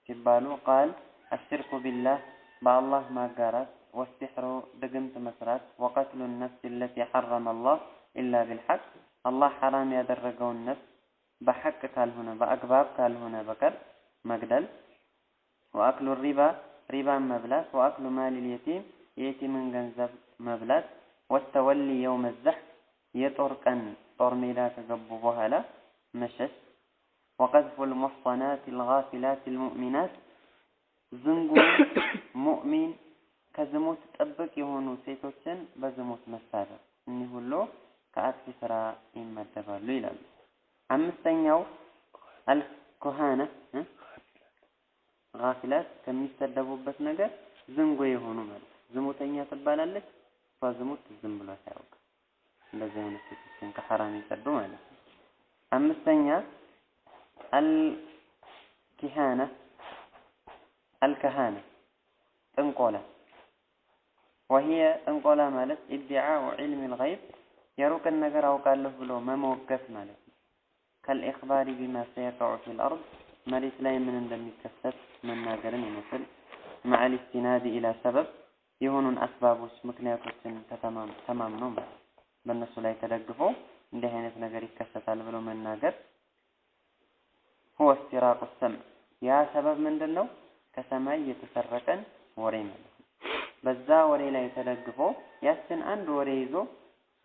ሲባሉ ቃል አሽርኩ ቢላህ በአላህ ማጋራት ወሲሕሩ ድግምት መስራት ወቀትሉ ነፍስ ለቲ ሐረመ አላህ ኢላ ቢልሐቅ አላህ ሐራም ያደረገውን ነፍስ በሐቅ ካልሆነ በአግባብ ካልሆነ በቀር መግደል፣ ወአክሉ ሪባ ሪባን መብላት፣ ወአክሉ ማል የቲም የየቲምን ገንዘብ መብላት፣ ወተወሊ የውመ ዘህ የጦር ቀን ጦር ሜዳ ከገቡ በኋላ መሸሽ፣ ወቀዝፉ ልሙሕሰናት ልጋፊላት ልሙእሚናት ዝንጉ ሙእሚን ከዝሙት ጥብቅ የሆኑ ሴቶችን በዝሙት መሳደብ። እኒህ ሁሉ ከአጥፊ ስራ ይመደባሉ ይላሉ። አምስተኛው አልኩሃነ ጋፊላት ከሚሰደቡበት ነገር ዝንጎ የሆኑ ማለት ዝሙተኛ ትባላለች። እሷ ዝሙት ዝም ብሎ አያውቅም። እንደዚህ አይነት ሴቶችን ከሐራም ይጸዱ ማለት ነው። አምስተኛ አልኪሃነ አልከሃነ ጥንቆላ ወሂየ ጥንቆላ ማለት ኢድዓኡ ዒልም ልገይብ የሩቅን ነገር አውቃለሁ ብሎ መሞገት ማለት ነው። كالإخبار بما سيقع في الأرض መሬት ላይ ምን እንደሚከሰት መናገርን ይመስል مع الاستناد إلى سبب የሆኑን አስባቦች ምክንያቶችን ተማምኖ ማለት በእነሱ ላይ ተደግፎ እንዲህ አይነት ነገር ይከሰታል ብሎ መናገር هو استراق السمع ያ ሰበብ ምንድን ነው? ከሰማይ የተሰረቀን ወሬ ማለት ነው። በዛ ወሬ ላይ ተደግፎ ያችን አንድ ወሬ ይዞ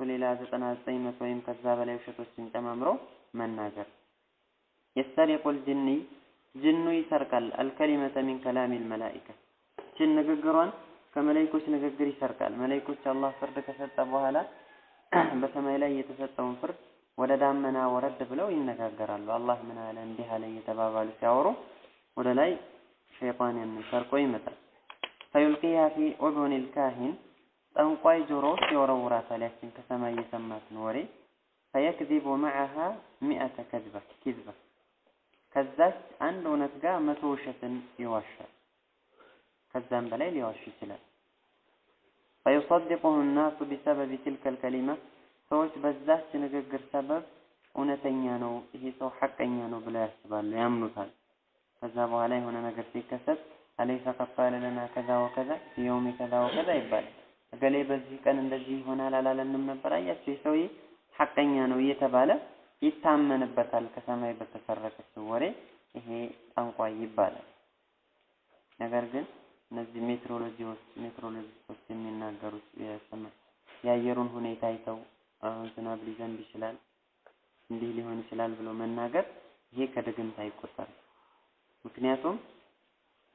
ሌላ ዘጠና ዘጠኝ መቶ ወይም ከዛ በላይ ውሸቶችን ጨማምሮ መናገር። የስተሪቁል ጅኒ ጅኑ ይሰርቃል አልከሊመተ ሚን ከላሚል መላኢካ ችን ንግግሯን ከመላይኮች ንግግር ይሰርቃል። መላይኮች አላህ ፍርድ ከሰጠ በኋላ <clears throat> በሰማይ ላይ የተሰጠውን ፍርድ ወደ ዳመና ወረድ ብለው ይነጋገራሉ። አላህ ምን አለ እንዲህ አለ እየተባባሉ ሲያወሩ ወደ ላይ ሸይጣን ያንን ሰርቆ ይመጣል። ፈዩልቂያ ፊ ኡዙኒል ካሂን ጠንቋይ ጆሮ ውስጥ ይወረውራታል። ያችን ከሰማይ የሰማትን ወሬ ፈየክዚቡ መዓሃ ሚአተ ከዝባ ኪዝባ ከዛች አንድ እውነት ጋር መቶ ውሸትን ይዋሻል። ከዛም በላይ ሊዋሽ ይችላል። ፈዩሰድቁሁ ናሱ ቢሰበቢ ትልከል ከሊማ ሰዎች በዛች ንግግር ሰበብ እውነተኛ ነው፣ ይሄ ሰው ሐቀኛ ነው ብለው ያስባሉ፣ ያምኑታል። ከዛ በኋላ የሆነ ነገር ሲከሰት አለይሰ ቀድ ለና ከዛ ወከዛ የውሚ ከዛ ወከዛ ይባላል። እገሌ በዚህ ቀን እንደዚህ ይሆናል አላለንም ነበር። አያችሁ የሰውዬ ሐቀኛ ነው እየተባለ ይታመንበታል። ከሰማይ በተሰረቀችው ወሬ ይሄ ጠንቋይ ይባላል። ነገር ግን እነዚህ ሜትሮሎጂዎች ሜትሮሎጂስቶች የሚናገሩት የአየሩን ሁኔታ አይተው አሁን ዝናብ ሊዘንብ ይችላል እንዲህ ሊሆን ይችላል ብሎ መናገር ይሄ ከድግምት አይቆጠርም። ምክንያቱም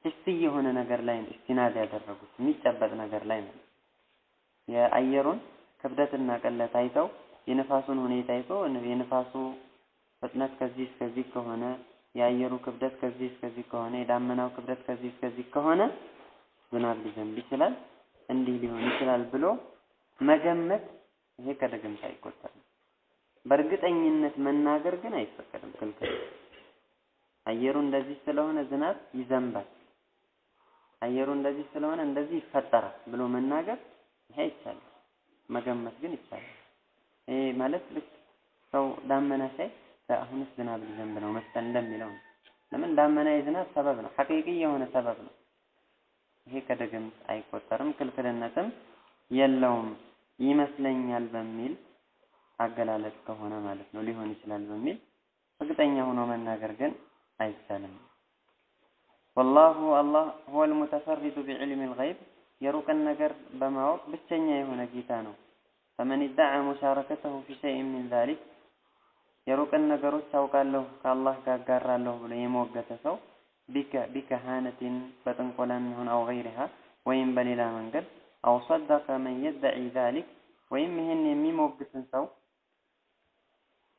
ሂሲ የሆነ ነገር ላይ እስቲናድ ያደረጉት የሚጨበጥ ነገር ላይ ነው። የአየሩን ክብደትና ቅለት አይተው የንፋሱን ሁኔታ አይቶ የንፋሱ ፍጥነት ከዚህ እስከዚህ ከሆነ የአየሩ ክብደት ከዚህ እስከዚህ ከሆነ የዳመናው ክብደት ከዚህ እስከዚህ ከሆነ ዝናብ ሊዘንብ ይችላል፣ እንዲህ ሊሆን ይችላል ብሎ መገመት ይሄ ከድግምት አይቆጠርም። በእርግጠኝነት መናገር ግን አይፈቀድም፣ ክልክል። አየሩ እንደዚህ ስለሆነ ዝናብ ይዘንባል፣ አየሩ እንደዚህ ስለሆነ እንደዚህ ይፈጠራል ብሎ መናገር ይሄ አይቻልም። መገመት ግን ይቻላል። ይሄ ማለት ልክ ሰው ዳመና ሳይ አሁንስ ዝናብ ሊዘንብ ነው መሰል እንደሚለው ነው። ለምን ዳመና የዝናብ ሰበብ ነው፣ ሐቂቂ የሆነ ሰበብ ነው። ይሄ ከድግምት አይቆጠርም፣ ክልክልነትም የለውም ይመስለኛል በሚል አገላለጽ ከሆነ ማለት ነው ሊሆን ይችላል በሚል እርግጠኛ ሆኖ መናገር ግን አይቻልም። ወላሁ አላህ ሁወ ልሙተፈሪዱ ቢዕልሚ ልገይብ የሩቅን ነገር በማወቅ ብቸኛ የሆነ ጌታ ነው። ፈመን ኢደዓ ሙሻረከተሁ ፊ ሸይን ሚን ዛሊክ። የሩቅን ነገሮች አውቃለሁ ከአላህ ጋር አጋራለሁ ብሎ የሞገተ ሰው ቢከሃነቲን በጥንቆላም ይሁን አው ገይሪሃ ወይም በሌላ መንገድ አው ሰደቀ መን የደዒ ዛሊክ። ወይም ይህን የሚሞግትን ሰው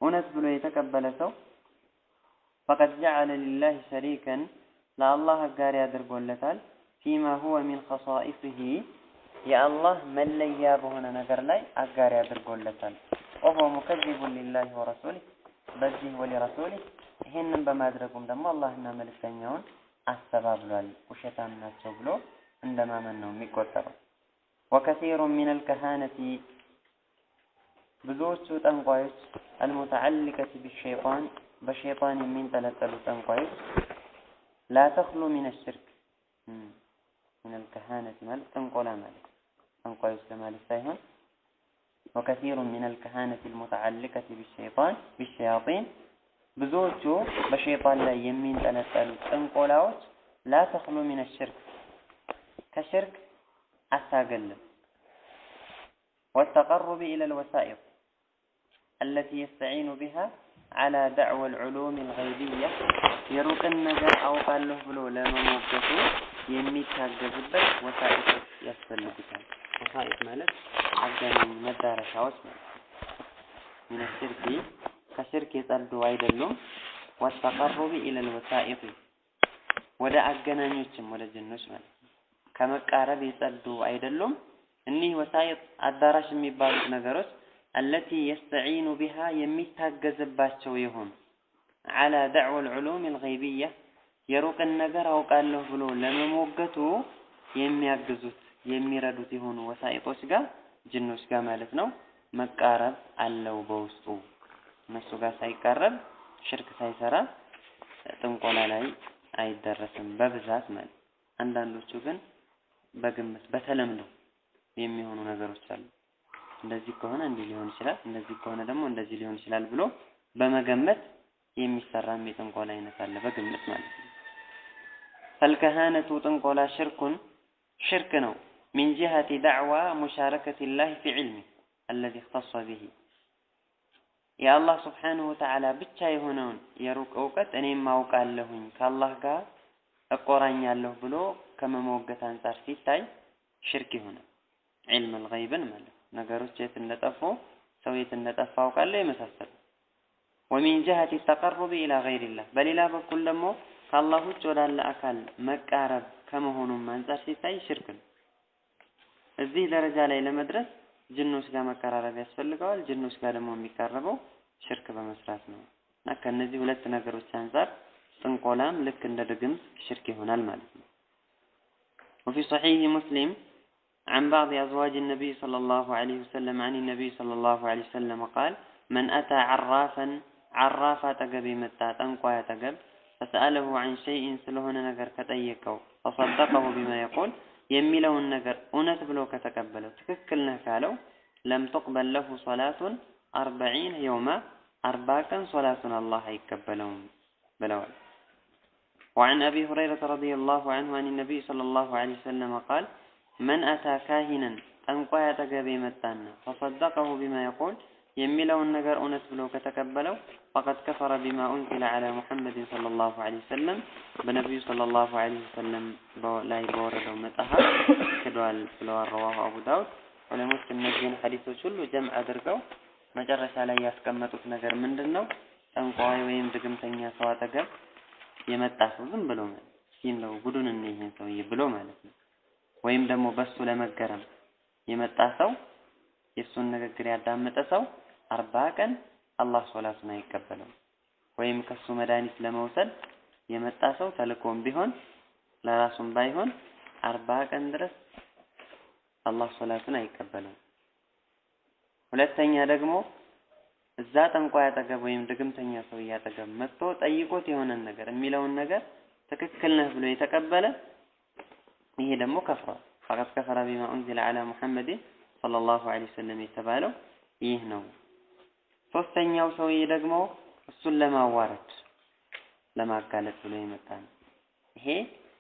እውነት ብሎ የተቀበለ ሰው ፈቀድ ጀዐለ ሊላህ ሸሪከን ለአላህ አጋሪ አድርጎለታል ፊማ ሁወ ሚን ኸሳኢሲሂ የአላህ መለያ በሆነ ነገር ላይ አጋሪ አድርጎለታል። ወሆ ሙከዚቡን ሊላህ ወረሱሊህ በዚህ ወሊረሱሊህ ይሄንን በማድረጉም ደግሞ አላህና መልእክተኛውን አስተባብሏል። ውሸታም ናቸው ብሎ እንደማመን ነው የሚቆጠረው። ወከሲሩ ሚነል ከሃነቲ ብዙዎቹ ጠንቋዮች አልሙተዓሊቀቲ ቢሸይጣን በሸይጣን የሚንጠለጠሉ ጠንቋዮች ላ ተኽሉ ሚነ ሽርክ ሚነል ከሃነቲ ማለት ጥንቆላ ማለት ጠንቋዮች ለማለት ሳይሆን ወከሲሩ ሚነል ከሃነቲ አልሙተዓሊቀቲ ቢሸይጣን ቢሸያጢን ብዙዎቹ በሸይጣን ላይ የሚንጠለጠሉ ጥንቆላዎች ላ ተኽሉ ሚነ ሽርክ ከሽርክ አታገልም والتقرب إلى الوسائط التي يستعين بها አላ ዳዕወ ልዑሉም ልገይብያ የሩቅን ነገር አውቃለሁ ብሎ ለመሞገቱ የሚታገዝበት ወሳኢቶች ያስፈልጉታል። ወሳኢት ማለት አገናኝ መዳረሻዎች ማለት ሚን ሽርኪ ከሽርክ የጸዱ አይደሉም። ወተቀሩቢ ኢለል ወሳኢት ወደ አገናኞችም ወደ ጅኖች ማለት ከመቃረብ የጸዱ አይደሉም። እኒህ ወሳኢት አዳራሽ የሚባሉት ነገሮች አለቲ የስተዒኑ ቢሃ የሚታገዝባቸው የሆኑ ዓላ ደዕወ ልዑሉም ልገይብያ የሩቅን ነገር አውቃለሁ ብሎ ለመሞገቱ የሚያግዙት የሚረዱት የሆኑ ወሳይጦች ጋር ጅኖች ጋር ማለት ነው። መቃረብ አለው በውስጡ። እነሱ ጋር ሳይቃረብ ሽርክ ሳይሰራ ጥንቆላ ላይ አይደረስም በብዛት ማለት አንዳንዶቹ ግን በግምት በተለምዶ የሚሆኑ ነገሮች አሉ። እንደዚህ ከሆነ እንዲህ ሊሆን ይችላል፣ እንደዚህ ከሆነ ደግሞ እንደዚህ ሊሆን ይችላል ብሎ በመገመት የሚሰራም የጥንቆላ አይነት አለ፣ በግምት ማለት ነው። ፈልከሃነቱ ጥንቆላ ሽርኩን ሽርክ ነው። ሚን ጂሀቲ ዳዕዋ ሙሻረከት ላህ ፊ ዕልሚ አለዚ እክተሰ ብሂ የአላህ ስብሓንሁ ወተዓላ ብቻ የሆነውን የሩቅ እውቀት እኔም አውቃለሁኝ ከአላህ ጋር እቆራኛለሁ ብሎ ከመሞገት አንጻር ሲታይ ሽርክ ይሆናል። ዒልም አልገይብን ማለት ነገሮች የት እንደጠፉ ሰው የት እንደጠፋ አውቃለሁ የመሳሰሉ ወሚን ጀሀት ተቀሩቢ ኢላ ገይሪላህ በሌላ በኩል ደግሞ ከአላህ ውጭ ወዳለ አካል መቃረብ ከመሆኑም አንጻር ሲታይ ሽርክ ነው። እዚህ ደረጃ ላይ ለመድረስ ጅኖች ጋር መቀራረብ ያስፈልገዋል። ጅኖች ጋር ደግሞ የሚቀረበው ሽርክ በመስራት ነው እና ከእነዚህ ሁለት ነገሮች አንጻር ጥንቆላም ልክ እንደ ድግምት ሽርክ ይሆናል ማለት ነው። ወፊ ሰሒህ ሙስሊም عن بعض أزواج النبي صلى الله عليه وسلم عن النبي صلى الله عليه وسلم قال መን አታ ዓራፈን ዓራፍ አጠገብ የመጣ ጠንቋይ አጠገብ ፈሰአለሁ አን ሸይእን ስለሆነ ነገር ከጠየቀው ፈሰደቀሁ ቢማ የቁል የሚለውን ነገር እውነት ብሎ ከተቀበለው ትክክል ነህ ካለው ለም ትቅበል ለሁ ሶላቱን አርበዒን የውማ አርባ ቀን ሶላቱን አላህ አይቀበለውም ብለዋል። وعن أبي هريرة رضي الله عنه عن النبي صلى الله عليه وسلم قال መን አታ ካሂነን ጠንቋይ አጠገቤ መጣና ፈሰደቀሁ ቢማ የቁል የሚለውን ነገር እውነት ብሎ ከተቀበለው ፈቀድ ከፈረ ቢማ ኡንዚለ ዓላ ሙሐመድን ሰለላሁ ዐለይሂ ወሰለም በነቢዩ ሰለላሁ ዐለይሂ ወሰለም ላይ በወረደው መጽሐፍ ክዷል ብለዋል። ረዋሁ አቡ ዳውድ። ዑለሞች እነዚህን ሐዲሶች ሁሉ ጀምዕ አድርገው መጨረሻ ላይ ያስቀመጡት ነገር ምንድን ነው? ጠንቋይ ወይም ድግምተኛ ሰው አጠገብ የመጣ ሰው ዝም ብሎ ማለት ይህን ነው ጉዱን እኔ ይህን ሰውዬ ብሎ ማለት ነው። ወይም ደግሞ በሱ ለመገረም የመጣ ሰው የእሱን ንግግር ያዳመጠ ሰው አርባ ቀን አላህ ሶላቱን አይቀበለው። ወይም ከሱ መድኃኒት ለመውሰድ የመጣ ሰው ተልኮም ቢሆን ለራሱም ባይሆን አርባ ቀን ድረስ አላህ ሶላቱን አይቀበለው። ሁለተኛ ደግሞ እዛ ጠንቋይ አጠገብ ወይም ድግምተኛ ሰው አጠገብ መጥቶ ጠይቆት የሆነን ነገር የሚለውን ነገር ትክክል ነህ ብሎ የተቀበለ ይሄ ደግሞ ከፍሯል። ፈቀድ ከፈረ ቢማ ኡንዚለ ዐላ ሙሐመድን ሰለላሁ ዐለይሂ ወሰለም የተባለው ይህ ነው። ሶስተኛው ሰውዬ ደግሞ እሱን ለማዋረድ ለማጋለጥ ብሎ የመጣ ነው። ይሄ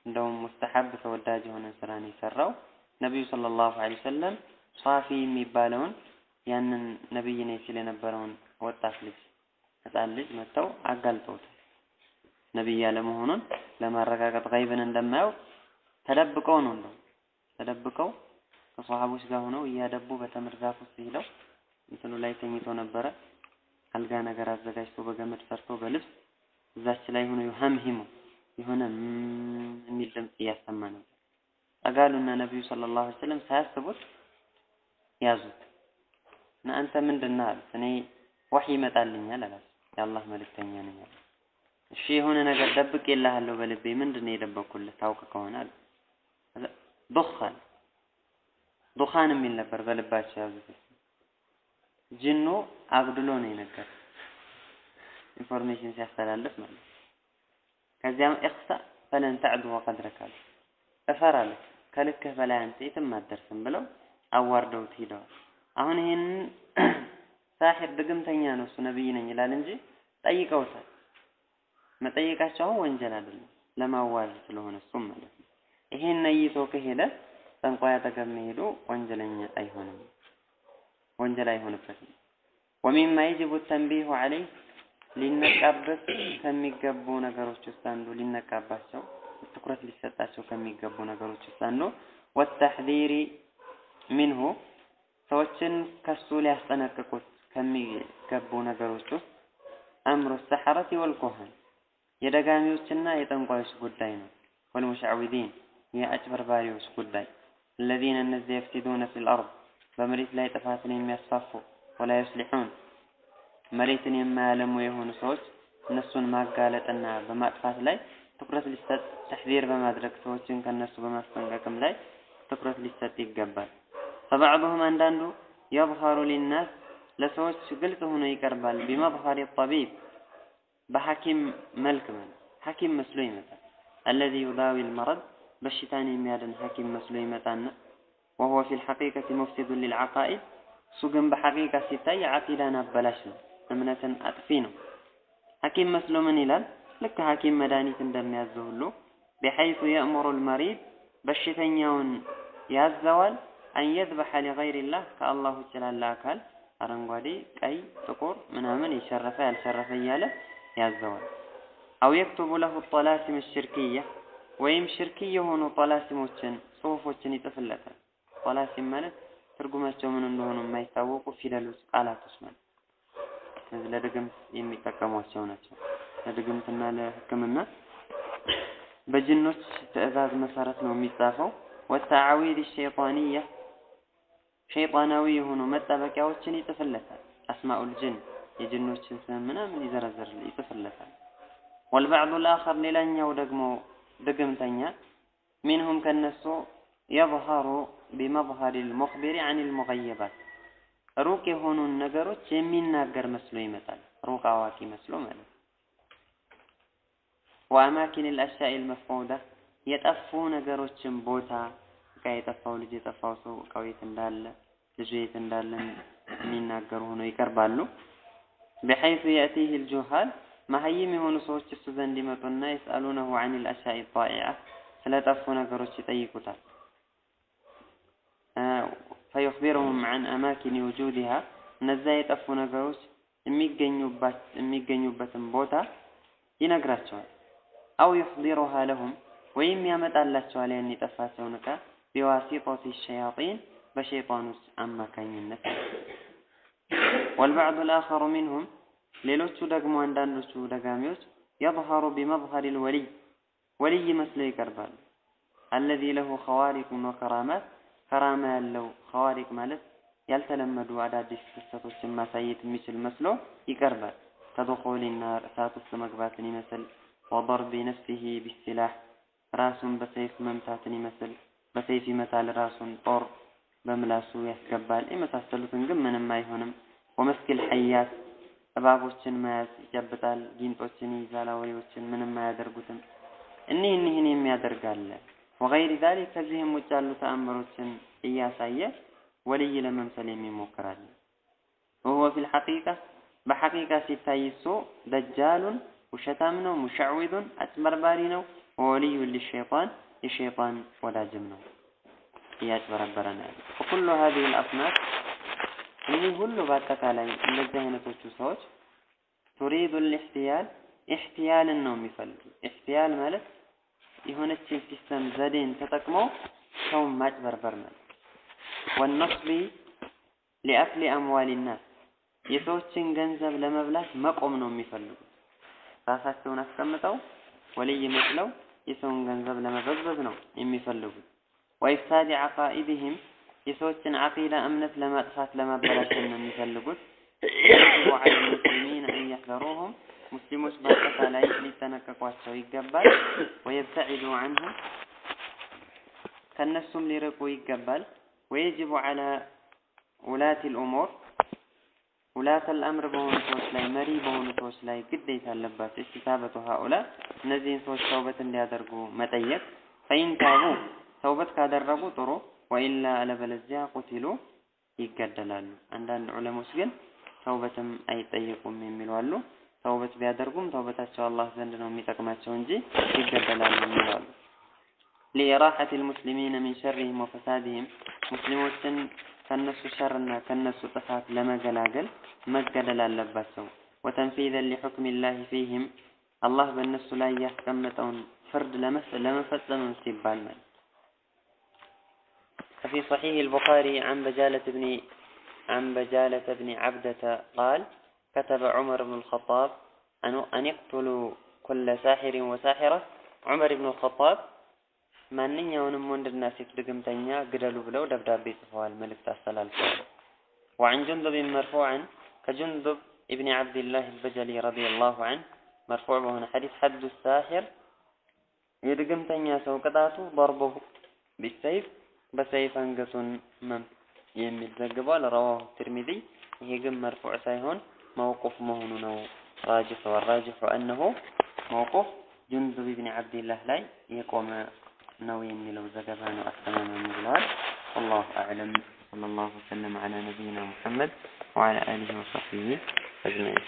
እንደውም ሙስተሐብ ተወዳጅ የሆነ ስራ ነው የሰራው። ነቢዩ ሰለላሁ ዐለይሂ ወሰለም ሷፊ የሚባለውን ያንን ነብይ ነኝ ሲል የነበረውን ወጣት ልጅ ህፃን ልጅ መጥተው አጋልጠውታል። ነብይ ያለመሆኑን ለማረጋገጥ ገይብን እንደማያውቅ ተደብቀው ነው እንደው ተደብቀው ከሰሃቦች ጋር ሆነው እያደቡ በተምር ዛፍ ውስጥ ሄደው እንትኑ ላይ ተኝቶ ነበረ። አልጋ ነገር አዘጋጅቶ በገመድ ሰርቶ በልብስ እዛች ላይ ሆኖ ዩሐምሂሙ የሆነ የሚል ድምፅ እያሰማ ነበር። ጠጋሉና ነቢዩ ሰለላሁ ዐለይሂ ወሰለም ሳያስቡት ያዙት እና አንተ ምንድን ነህ አሉት። እኔ ወህይ ይመጣልኛል አላቸው። የአላህ መልእክተኛ ነኝ አለ። እሺ የሆነ ነገር ደብቄልሃለሁ በልቤ ምንድን ነው የደበኩልህ ታውቅ ከሆነ አለ። ዱኻን ዱኻን የሚል ነበር በልባቸው ያዙት። ጅኑ አግድሎ ነው የነገር information ሲያስተላልፍ ማለት ከዚያም اخسأ فلن تعدو قدرك አለ ከልክህ በላይ አንተ የትም አትደርስም ብለው አዋርደውት ሂደዋል። አሁን ይሄንን <clears throat> ساحر ድግምተኛ ነው እሱ ነብይ ነኝ ይላል እንጂ ጠይቀውታል። መጠየቃቸው አሁን ወንጀል አይደለም፣ ለማዋረድ ስለሆነ እሱም ማለት ይሄን ነይቶ ከሄደ ጠንቋይ አጠገብ መሄዱ ወንጀለኛ አይሆንም፣ ወንጀል አይሆንበትም። ወሚማ የጅቡ ተንቢሁ ዐለይህ ሊነቃበት ከሚገቡ ነገሮች ውስጥ አንዱ ሊነቃባቸው ትኩረት ሊሰጣቸው ከሚገቡ ነገሮች ውስጥ አንዱ ወተሕዚሪ ሚንሁ ሰዎችን ከሱ ሊያስጠነቅቁት ከሚገቡ ነገሮች ውስጥ አምሩ ሰሐረቲ ወልኩሃን የደጋሚዎችና የጠንቋዮች ጉዳይ ነው። هي أكبر باريوس قد الذين الناس يفسدون في الأرض بمريت لا يتفاتنهم يصففوا ولا يصلحون مريت يم لم يهون صوت نس ما قالت أنها بما أتفات لي تقرأت لستات تحذير بما أدرك صوت إن كان نس بما أستنقكم لي تقرأت لستات يقبل فبعضهم أنداندو يظهر للناس لصوت قلت هنا يكربل بمظهر الطبيب بحكم ملك حكيم حكم الذي يداوي المرض በሽታን የሚያድን ሐኪም መስሎ ይመጣና ወሁወ ፊ ልሐቂቀቲ ሙፍሲዱን ሊልዓቃኢድ እሱ ግን በሐቂቃ ሲታይ ዓቂዳን አበላሽ ነው፣ እምነትን አጥፊ ነው። ሐኪም መስሎ ምን ይላል? ልክ ሐኪም መድኃኒት እንደሚያዘው ሁሉ ቢሐይቱ የእምሩ ልመሪድ በሽተኛውን ያዘዋል አን የዝበሐ ሊገይሪላህ ከአላህ ውጭ አካል አረንጓዴ፣ ቀይ፣ ጥቁር ምናምን የሸረፈ ያልሸረፈ እያለ ያዘዋል። አው የክቱቡ ለሁ ጠላሲም ሽርክያ ወይም ሽርክ የሆኑ ጠላሲሞችን ጽሁፎችን ይጽፍለታል። ጠላሲም ማለት ትርጉማቸው ምን እንደሆኑ የማይታወቁ ፊደሎች፣ ቃላቶች ማለት እነዚህ ለድግምት የሚጠቀሟቸው ናቸው። ለድግምትና ለሕክምና በጅኖች ትዕዛዝ መሰረት ነው የሚጻፈው። ወተዓዊድ ሸይጣንያ ሸይጣናዊ የሆኑ መጠበቂያዎችን ይጽፍለታል። አስማኡል ጅን የጅኖችን ስም ምናምን ይዘረዝር ይጽፍለታል። ወልባዕዱ ልአኸር ሌላኛው ደግሞ ድግምተኛ ሚንሁም ከነሱ የظهሩ بمظهر المخبر عن المغيبات ሩቅ የሆኑን ነገሮች የሚናገር መስሎ ይመጣል። ሩቅ አዋቂ መስሎ ማለት ወአማኪን الاشياء المفقودة የጠፉ ነገሮችን ቦታ እቃ የጠፋው ልጅ የጠፋው ሰው እቃው የት እንዳለ ልጁ የት እንዳለ የሚናገሩ ሆነው ይቀርባሉ። بحيث يأتيه الجهال መሀይም የሆኑ ሰዎች እሱ ዘንድ ይመጡና የስአሉነሁ አን ልአሻኢ ጣኢዓ ስለጠፉ ነገሮች ይጠይቁታል። ፈዩኽቢሩሁም አን አማኪን ውጁዲሃ እነዛ የጠፉ ነገሮች የሚገኙበትን ቦታ ይነግራቸዋል። አው ዩሕዲሩሃ ለሁም ወይም ያመጣላቸዋል ያን የጠፋቸውን ዕቃ ቢዋሲጠቲ ሸያጢን በሸይጣኖች አማካኝነት ወልባዕዱ ልአኸሩ ሚንሁም ሌሎቹ ደግሞ አንዳንዶቹ ደጋሚዎች የظهሩ بمظهر الولي ወልይ መስለው ይቀርባሉ። አለዚ ለሁ ኸዋሪቁን ወከራማት ከራማ ያለው ኸዋሪቅ ማለት ያልተለመዱ አዳዲስ ክስተቶችን ማሳየት የሚችል መስሎ ይቀርባል። ከዱኹል ናር እሳት ውስጥ መግባትን ይመስል ወضርቢ ነፍሲሂ ቢስላህ ራሱን በሰይፍ መምታትን ይመስል በሰይፍ ይመታል ራሱን ጦር በምላሱ ያስገባል የመሳሰሉትን ግን ምንም አይሆንም። ወመስኪል ሐያት እባቦችን መያዝ ይጨብጣል፣ ጊንጦችን ይይዛል፣ አውሬዎችን ምንም አያደርጉትም። እኒህ እኒህን የሚያደርጋለ ወገይሪ ዛሊክ ከዚህም ውጭ ያሉ ተአምሮችን እያሳየ ወልይ ለመምሰል የሚሞክራል። ወሁወ ፊል ሐቂቃ በሐቂቃ ሲታይ እሱ دجال ውሸታም ነው፣ مشعوذ አጭበርባሪ ነው፣ وولي للشيطان የሸይጣን ወዳጅም ነው፣ እያጭበረበረ ነው ያለ وكل هذه الأصناف እኒህ ሁሉ በአጠቃላይ እነዚህ አይነቶቹ ሰዎች تريد الاحتيال احتيال ን ነው የሚፈልጉ። احتيال ማለት የሆነችን system ዘዴን ተጠቅመው ሰውን ማጭበርበር ማለት ወነስቢ ሊአክሊ አምዋል ናስ የሰዎችን ገንዘብ ለመብላት መቆም ነው የሚፈልጉት። ራሳቸውን አስቀምጠው ወልይ መስለው የሰውን ገንዘብ ለመበዝበዝ ነው የሚፈልጉት። ወኢፍሳድ ዓቃኢድህም የሰዎችን አቂዳ እምነት ለማጥፋት ለማበላሸት ነው የሚፈልጉት። የጅቡ ዐለ ልሙስሊሚን አን የሕዘሩሁም ሙስሊሞች በአጠቃላይ ሊጠነቀቋቸው ይገባል። ወየብተዒዱ ዐንሁም ከእነሱም ሊርቁ ይገባል። ወየጅቡ ዐላ ውላት ልእሙር ውላት አልአምር በሆኑ ሰዎች ላይ መሪ በሆኑ ሰዎች ላይ ግዴታ አለባቸው። እስቲታበቱ ሀኡላ እነዚህን ሰዎች ተውበት እንዲያደርጉ መጠየቅ። ፈኢን ተውበት ካደረጉ ጥሩ ወኢላ አለበለዚያ ቁቲሉ ይገደላሉ። አንዳንድ ዑለሞች ግን ተውበትም አይጠየቁም የሚሉ አሉ። ተውበት ቢያደርጉም ተውበታቸው አላህ ዘንድ ነው የሚጠቅማቸው እንጂ ይገደላሉ የሚሉ አሉ። ሊኢራሐት ልሙስሊሚነ ሚን ሸሪህም ወፈሳድህም ሙስሊሞችን ከነሱ ሸርና ከነሱ ጥፋት ለመገላገል መገደል አለባቸው። ወተንፊዘን ሊሑክም ላህ ፊህም አላህ በእነሱ ላይ ያስቀመጠውን ፍርድ ለመፈጸምም ሲባል ማለት ففي صحيح البخاري عن بجالة بن عن بجالة بن عبدة قال كتب عمر بن الخطاب أن أن يقتلوا كل ساحر وساحرة عمر بن الخطاب ማንኛውንም ወንድና ሴት ድግምተኛ ግደሉ ብለው ደብዳቤ ጽፈዋል፣ መልእክት አስተላልፈዋል። وعن جندب مرفوعا كجندب ابن عبد الله البجلي رضي الله عنه مرفوع በሆነ ሐዲስ حد الساحر የድግምተኛ ሰው ቅጣቱ ضربه بالسيف በሰይፍ አንገቱን መም የሚል ዘግቧል። ረዋሁ ትርሚዚ። ይሄ ግን መርፉዕ ሳይሆን መውቁፍ መሆኑ ነው ራጅሕ ወራጅሑ አነሁ መውቁፍ ጁንዱብ ብን ዓብድላህ ላይ የቆመ ነው የሚለው ዘገባ ነው አስተማማኝ ብለዋል። ወላሁ አዕለም ወሰለላሁ ወሰለም ዐላ ነቢይና ሙሐመድ ወዐላ አሊሂ ወሰሕቢሂ አጅመዒን